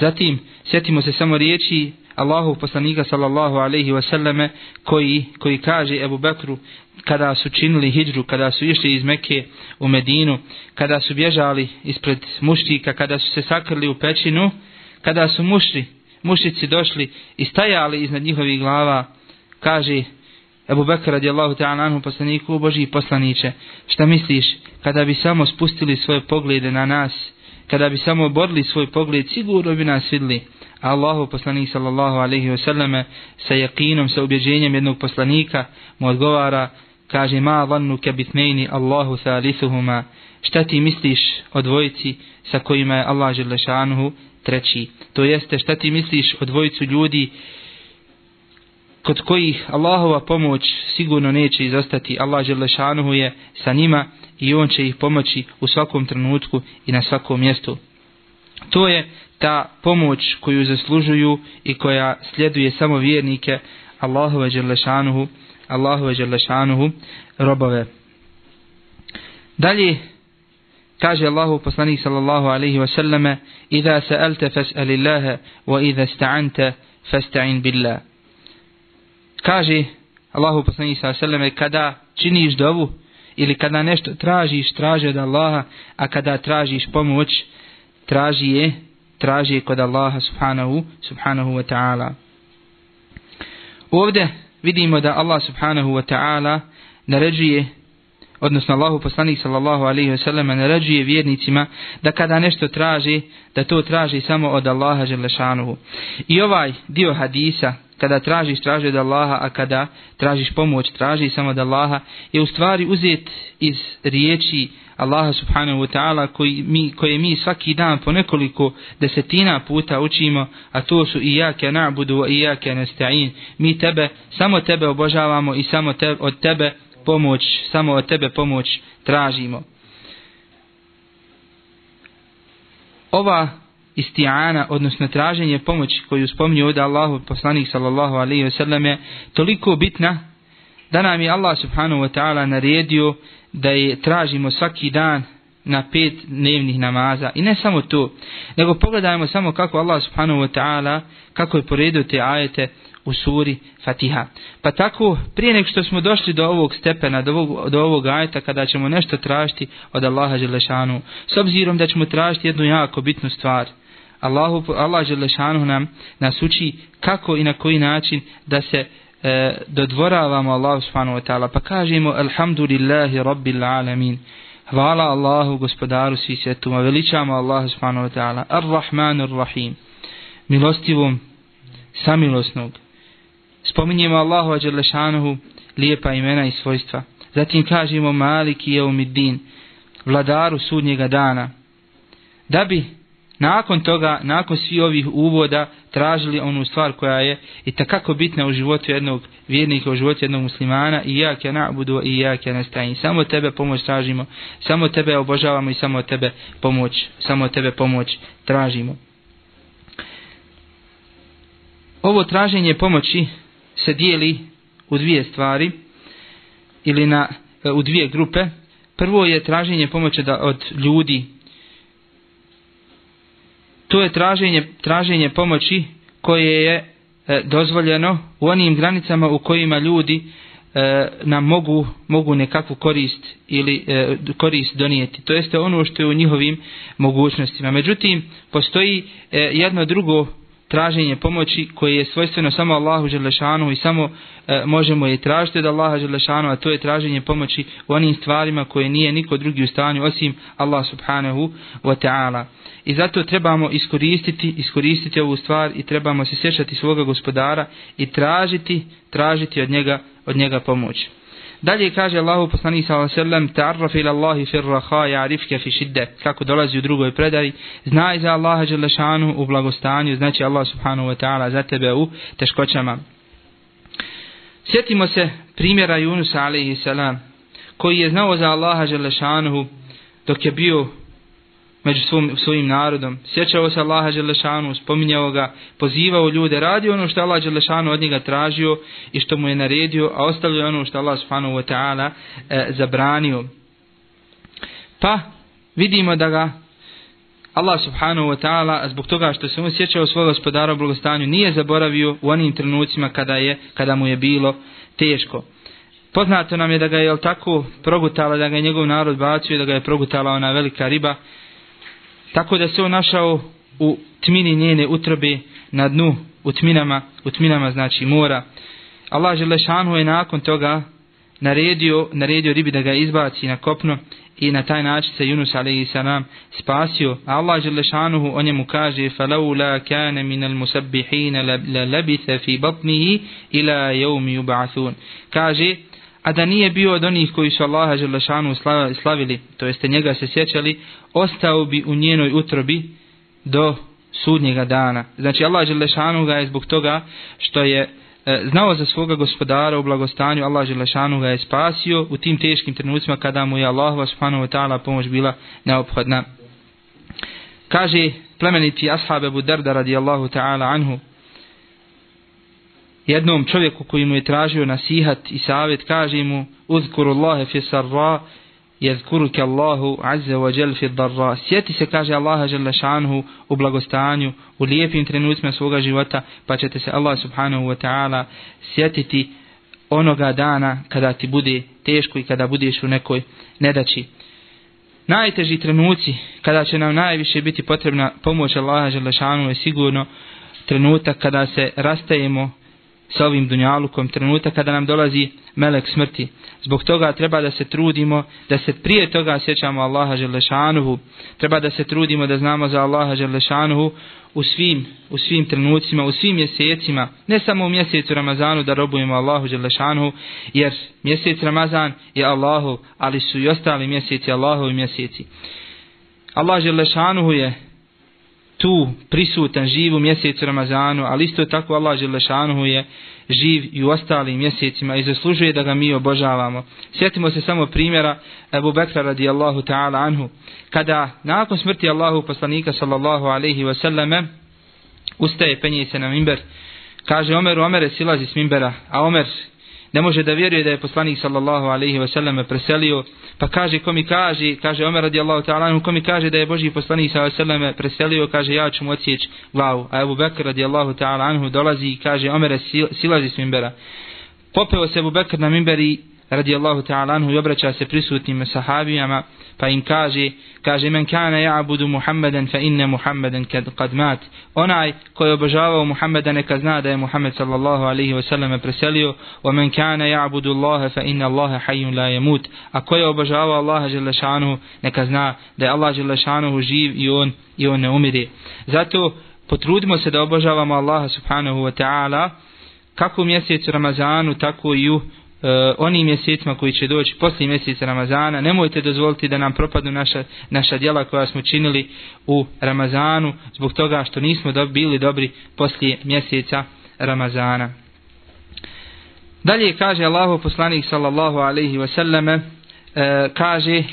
Zatim sjetimo se samo riječi Allahu poslanika sallallahu alejhi ve selleme koji koji kaže Ebu Bekru kada su činili hidžru, kada su išli iz Mekke u Medinu, kada su bježali ispred muštika, kada su se sakrili u pećinu, kada su mušri, mušici došli i stajali iznad njihovih glava, kaže Ebu Bekr radijallahu ta'ala anhu poslaniku Boži poslaniće, šta misliš kada bi samo spustili svoje poglede na nas, kada bi samo borili svoj pogled, sigurno bi nas vidli. A Allahu poslanik sallallahu alaihi wa sallame sa jakinom, sa ubjeđenjem jednog poslanika mu odgovara, kaže ma vannu kebitmejni Allahu thalithuhuma, šta ti misliš o dvojici sa kojima je Allah želešanuhu treći. To jeste šta ti misliš o dvojicu ljudi kod kojih Allahova pomoć sigurno neće izostati. Allah Želešanuhu je sa njima i on će ih pomoći u svakom trenutku i na svakom mjestu. To je ta pomoć koju zaslužuju i koja sljeduje samo vjernike Allahove Želešanuhu, Allahove Želešanuhu robove. Dalje kaže Allahu poslanik sallallahu alaihi wa sallame Iza sa'alta fas'alillaha wa iza sta'anta fasta'in billah kaže Allahu poslanik sa seleme kada činiš dovu ili kada nešto tražiš traži od Allaha a kada tražiš pomoć traži je traži je kod Allaha subhanahu subhanahu wa ta'ala. Ovdje vidimo da Allah subhanahu wa ta'ala naređuje odnosno Allahu poslanik sallallahu alejhi ve selleme naređuje vjernicima da kada nešto traži da to traži samo od Allaha dželle i ovaj dio hadisa kada tražiš, traži od Allaha, a kada tražiš pomoć, traži samo od Allaha, je u stvari uzet iz riječi Allaha subhanahu wa ta'ala koji mi, koje mi svaki dan po nekoliko desetina puta učimo, a to su i na'budu i jake nasta'in. Mi tebe, samo tebe obožavamo i samo te, od tebe pomoć, samo od tebe pomoć tražimo. Ova isti'ana, odnosno traženje pomoći koju spominju ovdje Allahu poslanik sallallahu alaihi wasallam je toliko bitna da nam je Allah subhanahu wa ta'ala naredio da je tražimo svaki dan na pet dnevnih namaza i ne samo to nego pogledajmo samo kako Allah subhanahu wa ta'ala kako je poredio te ajete u suri Fatiha. Pa tako, prije nek što smo došli do ovog stepena, do ovog, do ovog ajeta, kada ćemo nešto tražiti od Allaha Želešanu, s obzirom da ćemo tražiti jednu jako bitnu stvar – Allahu Allah dželle nam nas uči kako i na koji način da se e, dodvoravamo Allahu subhanahu wa ta'ala. Pa kažemo alhamdulillahi rabbil alamin. Hvala Allahu gospodaru svih svjetova. Veličamo Allahu subhanahu wa ta'ala. Ar-rahmanur rahim. Milostivom samilosnog. Spominjemo Allahu dželle lijepa imena i svojstva. Zatim kažemo maliki yawmiddin vladaru sudnjega dana. Da bi nakon toga, nakon svih ovih uvoda, tražili onu stvar koja je i takako bitna u životu jednog vjernika, u životu jednog muslimana, i ja kja na'budu i ja kja nastajim. Samo tebe pomoć tražimo, samo tebe obožavamo i samo tebe pomoć, samo tebe pomoć tražimo. Ovo traženje pomoći se dijeli u dvije stvari ili na, e, u dvije grupe. Prvo je traženje pomoći da od ljudi to je traženje, traženje pomoći koje je e, dozvoljeno u onim granicama u kojima ljudi e, nam mogu, mogu nekakvu korist ili e, korist donijeti. To jeste ono što je u njihovim mogućnostima. Međutim, postoji e, jedno drugo traženje pomoći koje je svojstveno samo Allahu Želešanu i samo e, možemo je tražiti od Allaha Želešanu, a to je traženje pomoći u onim stvarima koje nije niko drugi u stanju osim Allah Subhanahu wa ta'ala. I zato trebamo iskoristiti, iskoristiti ovu stvar i trebamo se sjećati svoga gospodara i tražiti, tražiti od njega, od njega pomoć. Dalje kaže Allahu poslanik sallallahu alejhi ve sellem ta'arraf ila Allahi fi ar-raha ya'rifka fi shidda. Kako dolazi u drugoj predaji znaj za Allaha dželle šanu u blagostanju znači Allah subhanahu wa ta'ala za tebe u teškoćama. Sjetimo se primjera Junusa alejhi selam koji je znao za Allaha dželle šanu dok je bio među svom, svojim narodom. Sjećao se Allaha Đelešanu, spominjao ga, pozivao ljude, radio ono što Allah Đelešanu od njega tražio i što mu je naredio, a ostavljao ono što Allah Subhanahu wa ta'ala e, zabranio. Pa vidimo da ga Allah Subhanahu wa ta'ala zbog toga što se on sjećao svog gospodara u blagostanju nije zaboravio u onim trenucima kada je kada mu je bilo teško. Poznato nam je da ga je tako progutala, da ga je njegov narod bacio, da ga je progutala ona velika riba, Tako da se on našao u tmini njene utrobe na dnu, u tminama, u tminama znači mora. Allah Želešanu je nakon toga naredio, naredio ribi da ga izbaci na kopno i na taj način se Yunus a.s. spasio. A Allah Želešanu o njemu kaže فَلَوْلَا كَانَ مِنَ الْمُسَبِّحِينَ لَلَبِثَ فِي بَطْنِهِ إِلَا يَوْمِ يُبْعَثُونَ Kaže, a da nije bio od onih koji su Allaha Želešanu slavili, to jeste njega se sjećali, ostao bi u njenoj utrobi do sudnjega dana. Znači Allah Želešanu ga je zbog toga što je e, znao za svoga gospodara u blagostanju, Allah Želešanu ga je spasio u tim teškim trenucima kada mu je Allah subhanahu wa ta'ala pomoć bila neophodna. Kaže plemeniti ashab Abu Darda radijallahu ta'ala anhu, jednom čovjeku koji mu je tražio nasihat i savjet kaže mu uzkuru Allahe fi sarra jezkuruke Allahu azze wa jel fi darra. Sjeti se kaže Allaha žele šanhu u blagostanju u lijepim trenucima svoga života pa ćete se Allah subhanahu wa ta'ala sjetiti onoga dana kada ti bude teško i kada budeš u nekoj nedaći. Najteži trenuci kada će nam najviše biti potrebna pomoć Allaha žele šanhu je sigurno trenutak kada se rastajemo sa ovim dunjalukom trenuta kada nam dolazi melek smrti. Zbog toga treba da se trudimo, da se prije toga sjećamo Allaha Želešanuhu. Treba da se trudimo da znamo za Allaha Želešanuhu u svim, u svim trenucima, u svim mjesecima. Ne samo u mjesecu Ramazanu da robujemo Allahu Želešanuhu, jer mjesec Ramazan je Allahu, ali su i ostali mjeseci Allahovi mjeseci. Allah Želešanuhu je tu prisutan živ u mjesecu Ramazanu, ali isto tako Allah Želešanuhu je živ i u ostalim mjesecima i zaslužuje da ga mi obožavamo. Sjetimo se samo primjera Ebu Bekra radijallahu ta'ala anhu, kada nakon smrti Allahu poslanika sallallahu alaihi wasallame ustaje penje se na mimber, kaže Omeru, Omere silazi s mimbera, a Omer ne može da vjeruje da je poslanik sallallahu alaihi ve sellem preselio, pa kaže ko mi kaže, kaže Omer radijallahu ta'ala, ko mi kaže da je Boži poslanik sallallahu alaihi ve sellem preselio, kaže ja ću mu odsjeći glavu. A Ebu Bekr radijallahu ta'ala anhu dolazi i kaže Omer silazi s mimbera. Popeo se Ebu Bekr na mimberi radijallahu ta'ala anhu i obraća se prisutnim sahabijama, pa im kaže, kaže men kana ya'budu Muhammeden fa inna Muhammeden kad, kad mat. Onaj koji je obožavao Muhammeda neka zna da je Muhammed sallallahu alaihi wasallam preselio, wa men kana ya'budu Allaha fa inna Allaha hayyun la yamut. A koji je obožavao Allaha dželle šanuhu, neka zna da je Allah dželle šanuhu živ i on, i on ne umire. Zato potrudimo se da obožavamo Allaha subhanahu wa ta'ala, kako u mjesecu Ramazanu, tako i u uh, onim mjesecima koji će doći poslije mjeseca Ramazana, nemojte dozvoliti da nam propadnu naša, naša djela koja smo činili u Ramazanu, zbog toga što nismo do, bili dobri poslije mjeseca Ramazana. Dalje kaže Allahu poslanik sallallahu alaihi wa sallame, uh, kaže,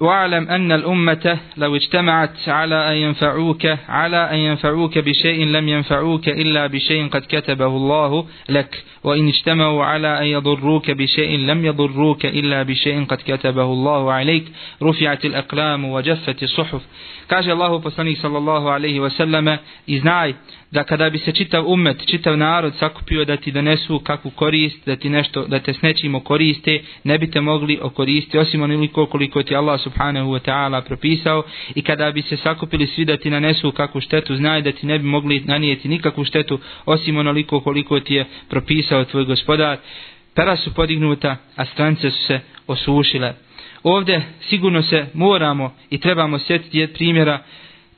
واعلم أن الأمة لو اجتمعت على أن ينفعوك على أن ينفعوك بشيء لم ينفعوك إلا بشيء قد كتبه الله لك وإن اجتمعوا على أن يضروك بشيء لم يضروك إلا بشيء قد كتبه الله عليك رفعت الأقلام وجفت الصحف kaže Allahu poslanik sallallahu alaihi wa sallama i znaj da kada bi se čitav umet, čitav narod sakupio da ti donesu kakvu korist, da ti nešto, da te s nečim koriste, ne bi te mogli okoristiti osim onoliko koliko ti Allah subhanahu wa ta'ala propisao i kada bi se sakupili svi da ti nanesu kakvu štetu, znaj da ti ne bi mogli nanijeti nikakvu štetu osim onoliko koliko ti je propisao tvoj gospodar. Pera su podignuta, a strance su se osušile. Ovdje sigurno se moramo i trebamo sjetiti primjera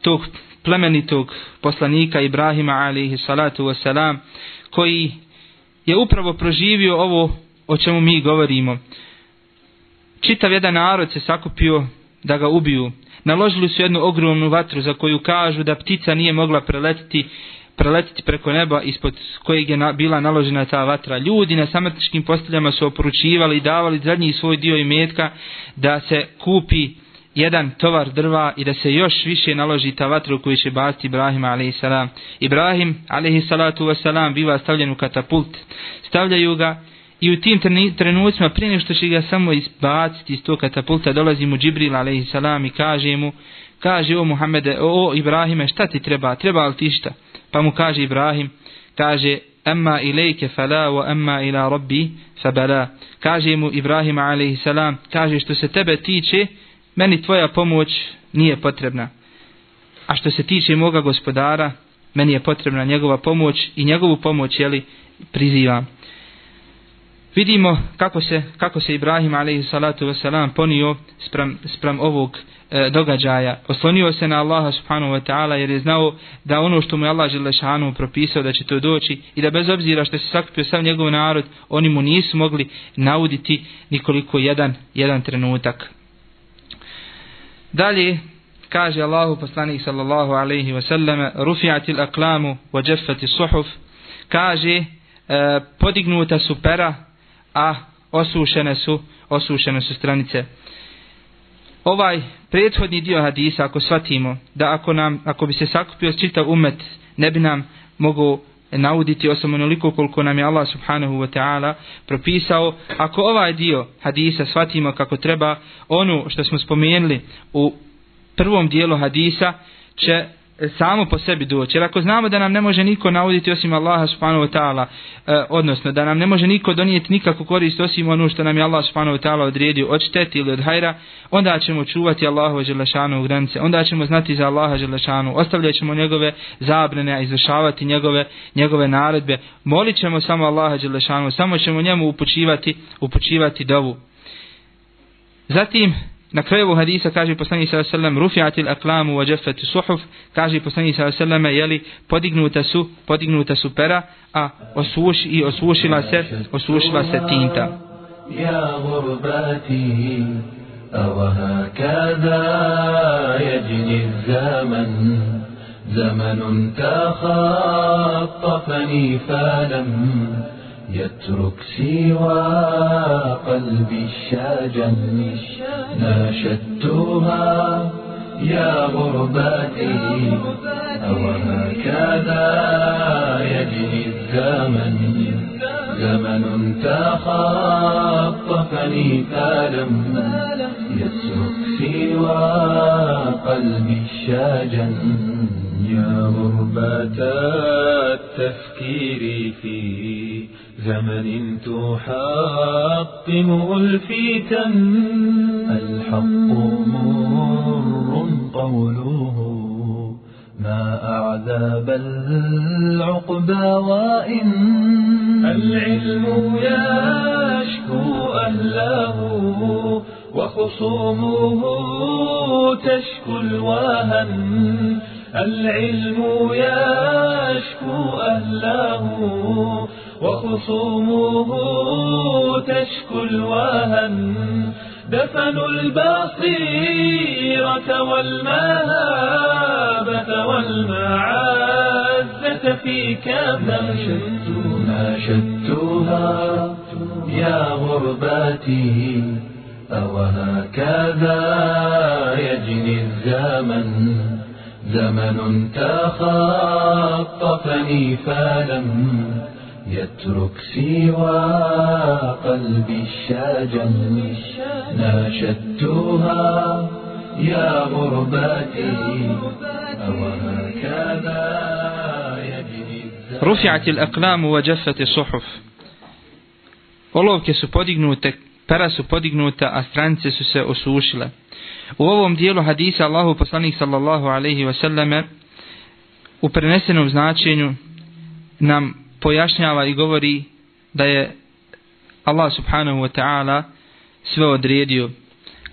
tog plemenitog poslanika Ibrahima alihi salatu wasalam koji je upravo proživio ovo o čemu mi govorimo. Čitav jedan narod se sakupio da ga ubiju. Naložili su jednu ogromnu vatru za koju kažu da ptica nije mogla preletiti preletiti preko neba ispod kojeg je na, bila naložena ta vatra. Ljudi na sametničkim posteljama su oporučivali i davali zadnji svoj dio imetka da se kupi jedan tovar drva i da se još više naloži ta vatra u koju će baciti Ibrahim a.s. Ibrahim a.s. biva stavljen u katapult. Stavljaju ga i u tim trenucima prije nešto će ga samo izbaciti iz tog katapulta dolazi mu Džibril a.s. i kaže mu kaže o Muhammede, o, o Ibrahime šta ti treba, treba li ti šta? Pa mu kaže Ibrahim, kaže Amma ilajke fala wa amma ila rabbi fabala. Kaže mu Ibrahim a.s. kaže što se tebe tiče, meni tvoja pomoć nije potrebna. A što se tiče moga gospodara, meni je potrebna njegova pomoć i njegovu pomoć, jeli, prizivam. Vidimo kako se, kako se Ibrahim a.s. ponio sprem, sprem ovog e, događaja. Oslonio se na Allaha subhanahu wa ta'ala jer je znao da ono što mu je Allah želešanu propisao da će to doći i da bez obzira što se sakupio sam njegov narod, oni mu nisu mogli nauditi nikoliko jedan, jedan trenutak. Dalje kaže Allahu poslanik sallallahu alaihi wa sallam rufi'ati l'aklamu wa jaffati suhuf kaže e, podignuta su pera a osušene su osušene su stranice ovaj prethodni dio hadisa ako shvatimo da ako nam ako bi se sakupio čitav umet ne bi nam mogu nauditi osim onoliko koliko nam je Allah subhanahu wa ta'ala propisao. Ako ovaj dio hadisa shvatimo kako treba, ono što smo spomenuli u prvom dijelu hadisa će samo po sebi doći. Jer ako znamo da nam ne može niko nauditi osim Allaha subhanahu wa ta'ala, e, odnosno da nam ne može niko donijeti nikakvu korist osim ono što nam je Allah subhanahu wa ta'ala odredio od šteti ili od hajra, onda ćemo čuvati Allahu želešanu u granice, onda ćemo znati za Allaha želešanu, ostavljat ćemo njegove zabrane, a izvršavati njegove, njegove naredbe, molit ćemo samo Allaha želešanu, samo ćemo njemu upućivati, upućivati dovu. Zatim, Na kraju hadisa kaže poslanik sallallahu alejhi ve sellem rufi'atil aqlamu wa jaffat suhuf kaže poslanik sallallahu alejhi ve sellem je li podignuta su podignuta su pera a osuši i osušila se osušila se tinta يا غربتي أوهكذا يجني الزمن زمن تخطفني فلم يترك سوى قلبي الشجن ناشدتها يا غربتي أو هكذا يجري الزمن. زمن تخطفني فلم يترك سوى قلبي الشجن يا غربة التفكير فيه. زمن تحطم الفتن الحق مر قوله. ما أعذب العقبى وإن. العلم يشكو أهله وخصومه تشكو الوهن. العلم يشكو أهله وخصومه تشكو الوهن. دفنوا البصيرة والمهابة والمعزة في كفن. ناشدتها يا غرباتي. أوهكذا يجني الزمن. زمن تخطفني فلم يترك سوى قلبي الشجن ناشدتها يا غربتي أو هكذا يجب Rufi'at il aqlamu wa jaffati suhuf. Olovke su podignute, pera su podignuta, a stranice su se osušile. U ovom dijelu hadisa Allahu poslanik sallallahu alaihi wa sallame u prenesenom značenju nam pojašnjava i govori da je Allah subhanahu wa ta'ala sve odredio.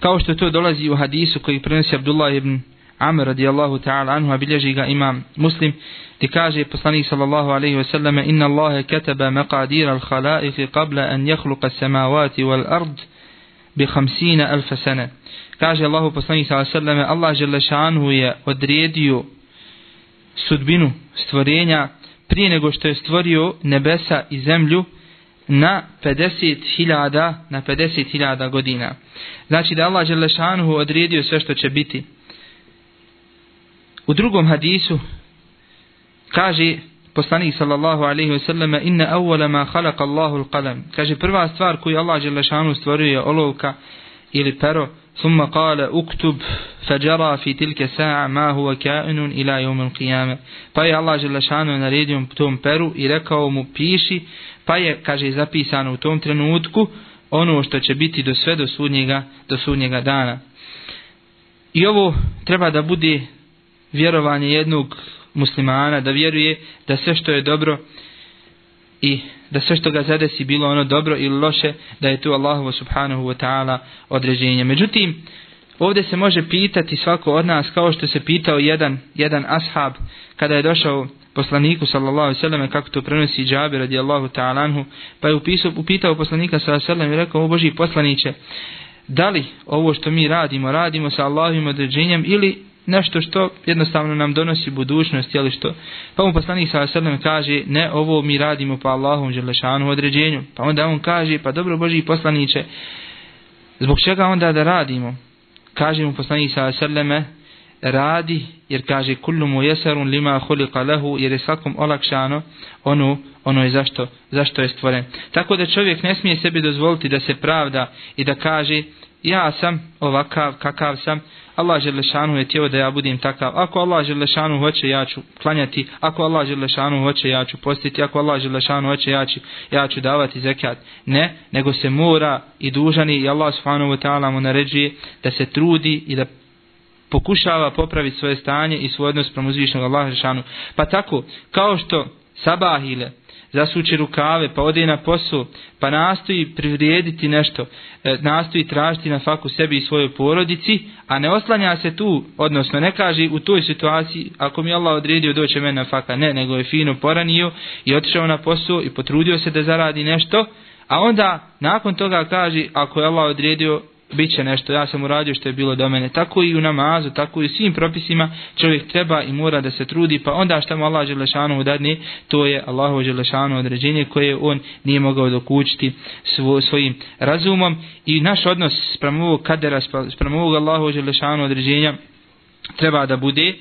Kao što to dolazi u hadisu koji prenosi Abdullah ibn Amr radijallahu ta'ala anhu, a bilježi ga imam muslim, ti kaže poslanik sallallahu alaihi wa sallam, inna Allahe kataba maqadir al khalaifi qabla an jahluqa samavati wal ard bi hamsina alfa sana. Kaže Allahu poslanik sallallahu alaihi wa sallam, Allah žele šanhu je odredio sudbinu stvorenja prije nego što je stvorio nebesa i zemlju na 50.000 na 50.000 godina. Znači da Allah Đelešanuhu odredio sve što će biti. U drugom hadisu kaže poslanik sallallahu alaihi wasallam inna awwala ma khalaqa Allahu al-qalam. Kaže prva stvar koju Allah Želešanuhu stvorio je olovka ili pero. Thumma qala uktub fajara fi tilke sa'a ma huwa ka'inun ila yawm al-qiyamah. Pa je Allah Želešanuhu naredio tom peru i rekao mu piši pa je, kaže, zapisano u tom trenutku ono što će biti do sve do sudnjega, do sudnjega dana. I ovo treba da bude vjerovanje jednog muslimana, da vjeruje da sve što je dobro i da sve što ga zadesi bilo ono dobro ili loše, da je tu Allahu subhanahu wa ta'ala određenje. Međutim, ovdje se može pitati svako od nas kao što se pitao jedan, jedan ashab kada je došao poslaniku sallallahu alejhi ve selleme kako to prenosi Džabir radijallahu ta'ala anhu pa je upisao upitao poslanika sallallahu alejhi ve sellem i rekao o Boži poslanice da li ovo što mi radimo radimo sa Allahovim određenjem ili nešto što jednostavno nam donosi budućnost jel što? Pa mu poslanik sa alejhi kaže ne ovo mi radimo po Allahom Želešanu određenju. Pa onda on kaže pa dobro Boži poslanice zbog čega onda da radimo? Kaže mu poslanik sa alejhi radi jer kaže kullu mu jesarun lima khuliqa lahu jer je svakom olakšano ono ono je zašto zašto je stvoren. Tako da čovjek ne smije sebi dozvoliti da se pravda i da kaže ja sam ovakav kakav sam Allah Želešanu je tijelo da ja budem takav. Ako Allah Želešanu hoće, ja ću klanjati. Ako Allah Želešanu hoće, ja ću postiti. Ako Allah Želešanu hoće, ja ću, ja ću davati zekat. Ne, nego se mora i dužani i Allah Subhanahu wa ta'ala mu naređuje da se trudi i da pokušava popraviti svoje stanje i svoj odnos prema uzvišnog Allaha Želešanu. Pa tako, kao što sabahile, zasuči rukave, pa ode na posao, pa nastoji privrijediti nešto, e, nastoji tražiti na faku sebi i svojoj porodici, a ne oslanja se tu, odnosno ne kaže u toj situaciji, ako mi Allah odredio doće meni na faka, ne, nego je fino poranio i otišao na posao i potrudio se da zaradi nešto, a onda nakon toga kaže, ako je Allah odredio, bit će nešto, ja sam uradio što je bilo do mene. Tako i u namazu, tako i u svim propisima čovjek treba i mora da se trudi, pa onda šta mu Allah Želešanu udadne, to je Allahovo Želešanu određenje koje on nije mogao dokućiti svo, svojim razumom. I naš odnos sprem ovog kadera, sprem ovog Allahovo Želešanu određenja treba da bude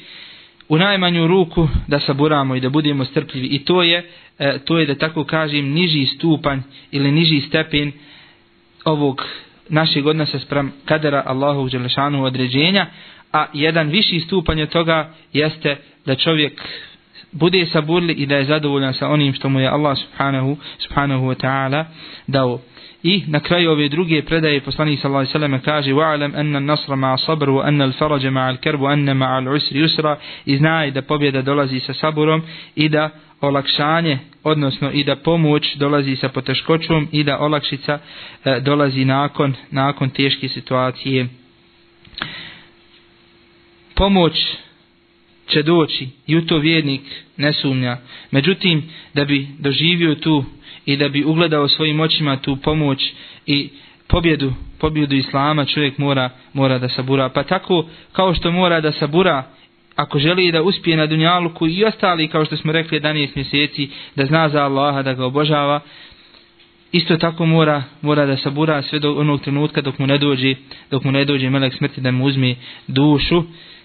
u najmanju ruku da saburamo i da budemo strpljivi. I to je, e, to je da tako kažem, niži stupanj ili niži stepen ovog našeg odnosa sprem kadera Allahu Đelešanu određenja, a jedan viši stupanj od toga jeste da čovjek bude saburli i da je zadovoljan sa onim što mu je Allah subhanahu, subhanahu wa ta'ala dao. I na kraju ove druge predaje poslanik sallallahu alejhi ve sellem kaže: "Wa'lam anna an-nasra ma'a sabr wa anna al-faraja ma'a al-karb wa anna ma'a al-usri yusra." I znaj da pobjeda dolazi sa saburom i da olakšanje, odnosno i da pomoć dolazi sa poteškoćom i da olakšica e, dolazi nakon nakon teške situacije. Pomoć će doći i u to vjernik ne sumnja. Međutim, da bi doživio tu i da bi ugledao svojim očima tu pomoć i pobjedu, pobjedu Islama čovjek mora, mora da sabura. Pa tako kao što mora da sabura ako želi da uspije na dunjaluku i ostali kao što smo rekli 11 mjeseci da zna za Allaha da ga obožava isto tako mora mora da sabura sve do onog trenutka dok mu ne dođe dok mu ne dođe melek smrti da mu uzme dušu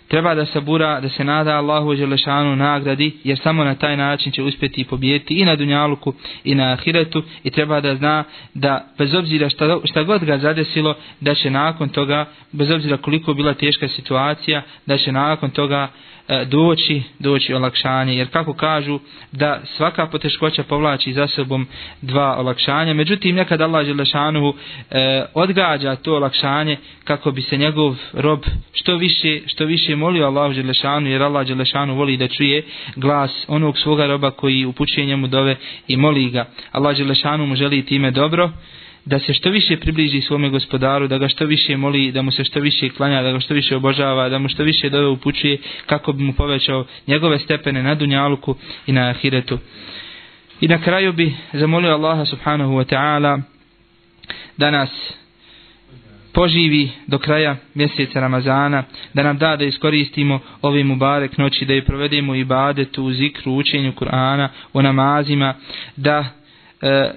treba da sabura, da se nada Allahu Đelešanu nagradi, jer samo na taj način će uspjeti pobijeti i na Dunjaluku i na Ahiretu. I treba da zna da bez obzira šta, šta god ga zadesilo, da će nakon toga, bez obzira koliko bila teška situacija, da će nakon toga E, doći, doći olakšanje, jer kako kažu da svaka poteškoća povlači za sobom dva olakšanja, međutim nekad Allah Želešanuhu e, odgađa to olakšanje kako bi se njegov rob što više, što više molio Allah Želešanu, jer Allah Želešanu voli da čuje glas onog svoga roba koji upućuje njemu dove i moli ga. Allah Želešanu mu želi time dobro, da se što više približi svome gospodaru, da ga što više moli, da mu se što više klanja, da ga što više obožava, da mu što više dove upućuje kako bi mu povećao njegove stepene na dunjaluku i na ahiretu. I na kraju bi zamolio Allaha subhanahu wa ta'ala da nas poživi do kraja mjeseca Ramazana, da nam da da iskoristimo ove mubarek noći, da je provedemo ibadetu, u zikru, učenju Kur'ana, u namazima, da e,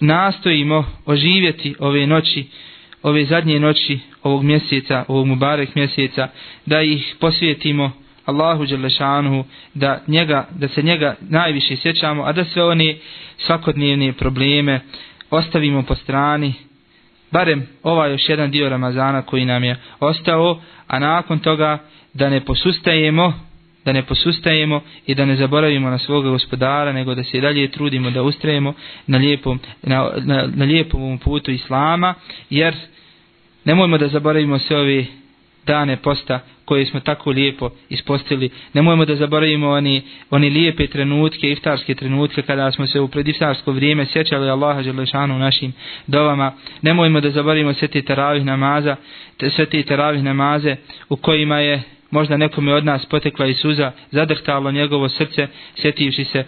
nastojimo oživjeti ove noći, ove zadnje noći ovog mjeseca, ovog mubarek mjeseca, da ih posvijetimo Allahu Đelešanuhu, da, njega, da se njega najviše sjećamo, a da sve one svakodnevne probleme ostavimo po strani, barem ovaj još jedan dio Ramazana koji nam je ostao, a nakon toga da ne posustajemo, da ne posustajemo i da ne zaboravimo na svoga gospodara, nego da se dalje trudimo da ustrajemo na lijepom, na, na, na lijepom putu Islama, jer nemojmo da zaboravimo sve ove dane posta koje smo tako lijepo ispostili. Nemojmo da zaboravimo oni, oni lijepe trenutke, iftarske trenutke kada smo se u prediftarsko vrijeme sjećali Allaha Želešanu u našim dovama. Nemojmo da zaboravimo sve te teravih namaza, te, sve te teravih namaze u kojima je možda nekome od nas potekla i suza, zadrhtalo njegovo srce, sjetivši se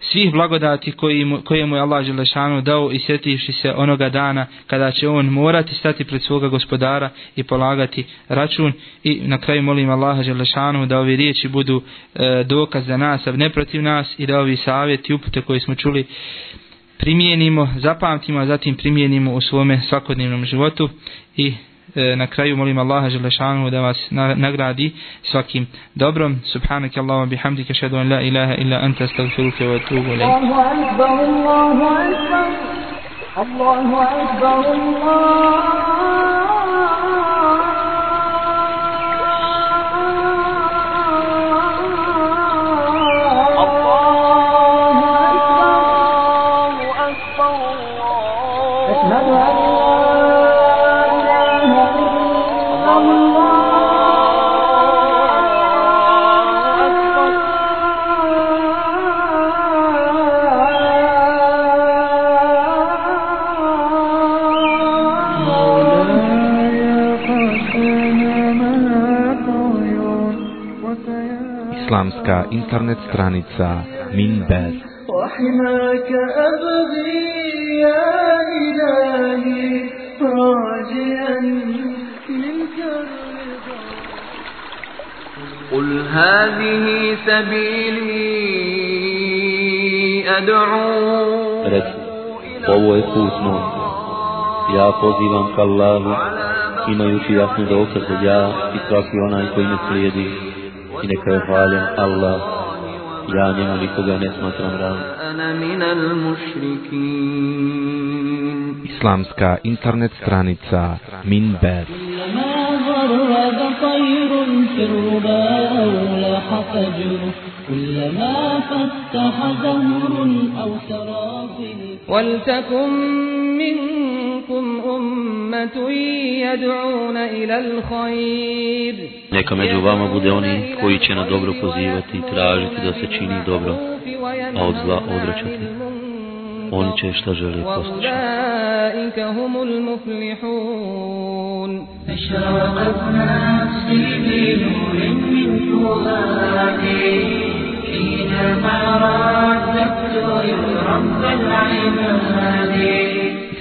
svih blagodati koji mu, koje mu je Allah Želešanu dao i sjetivši se onoga dana kada će on morati stati pred svoga gospodara i polagati račun. I na kraju molim Allaha Želešanu da ovi riječi budu e, dokaz za nas, a ne protiv nas i da ovi savjeti upute koje smo čuli primijenimo, zapamtimo, a zatim primijenimo u svome svakodnevnom životu. I na kraju molim Allaha Želešanu da vas nagradi svakim dobrom. Subhanak Allahuma bihamdika šadu an la ilaha illa anta stagfiruke wa tubu ilaih. Allahu akbar, Allahu akbar, Allahu akbar, Islamska internet stranica Minber. وحماك أبغي يا إلهي راجيا منك قل هذه سبيلي أدعو Reci, ovo je put moj. Ja pozivam ka Allahu, imajući jasnu dokaz da ja i svaki onaj koji me slijedi كفال الله يعني ملك غنيمت رمضان أنا من المشركين Islamska internet stranica Minber. كلما فتح أو ولتكن من منكم أمة يدعون إلى الخير Neka među vama bude oni koji će na dobro pozivati i tražiti da se čini dobro, a od zla odrećati. Oni će šta žele postići. وأولئك هم المفلحون أشرقت نفسي بنور من فؤادي حينما رددت رب العباد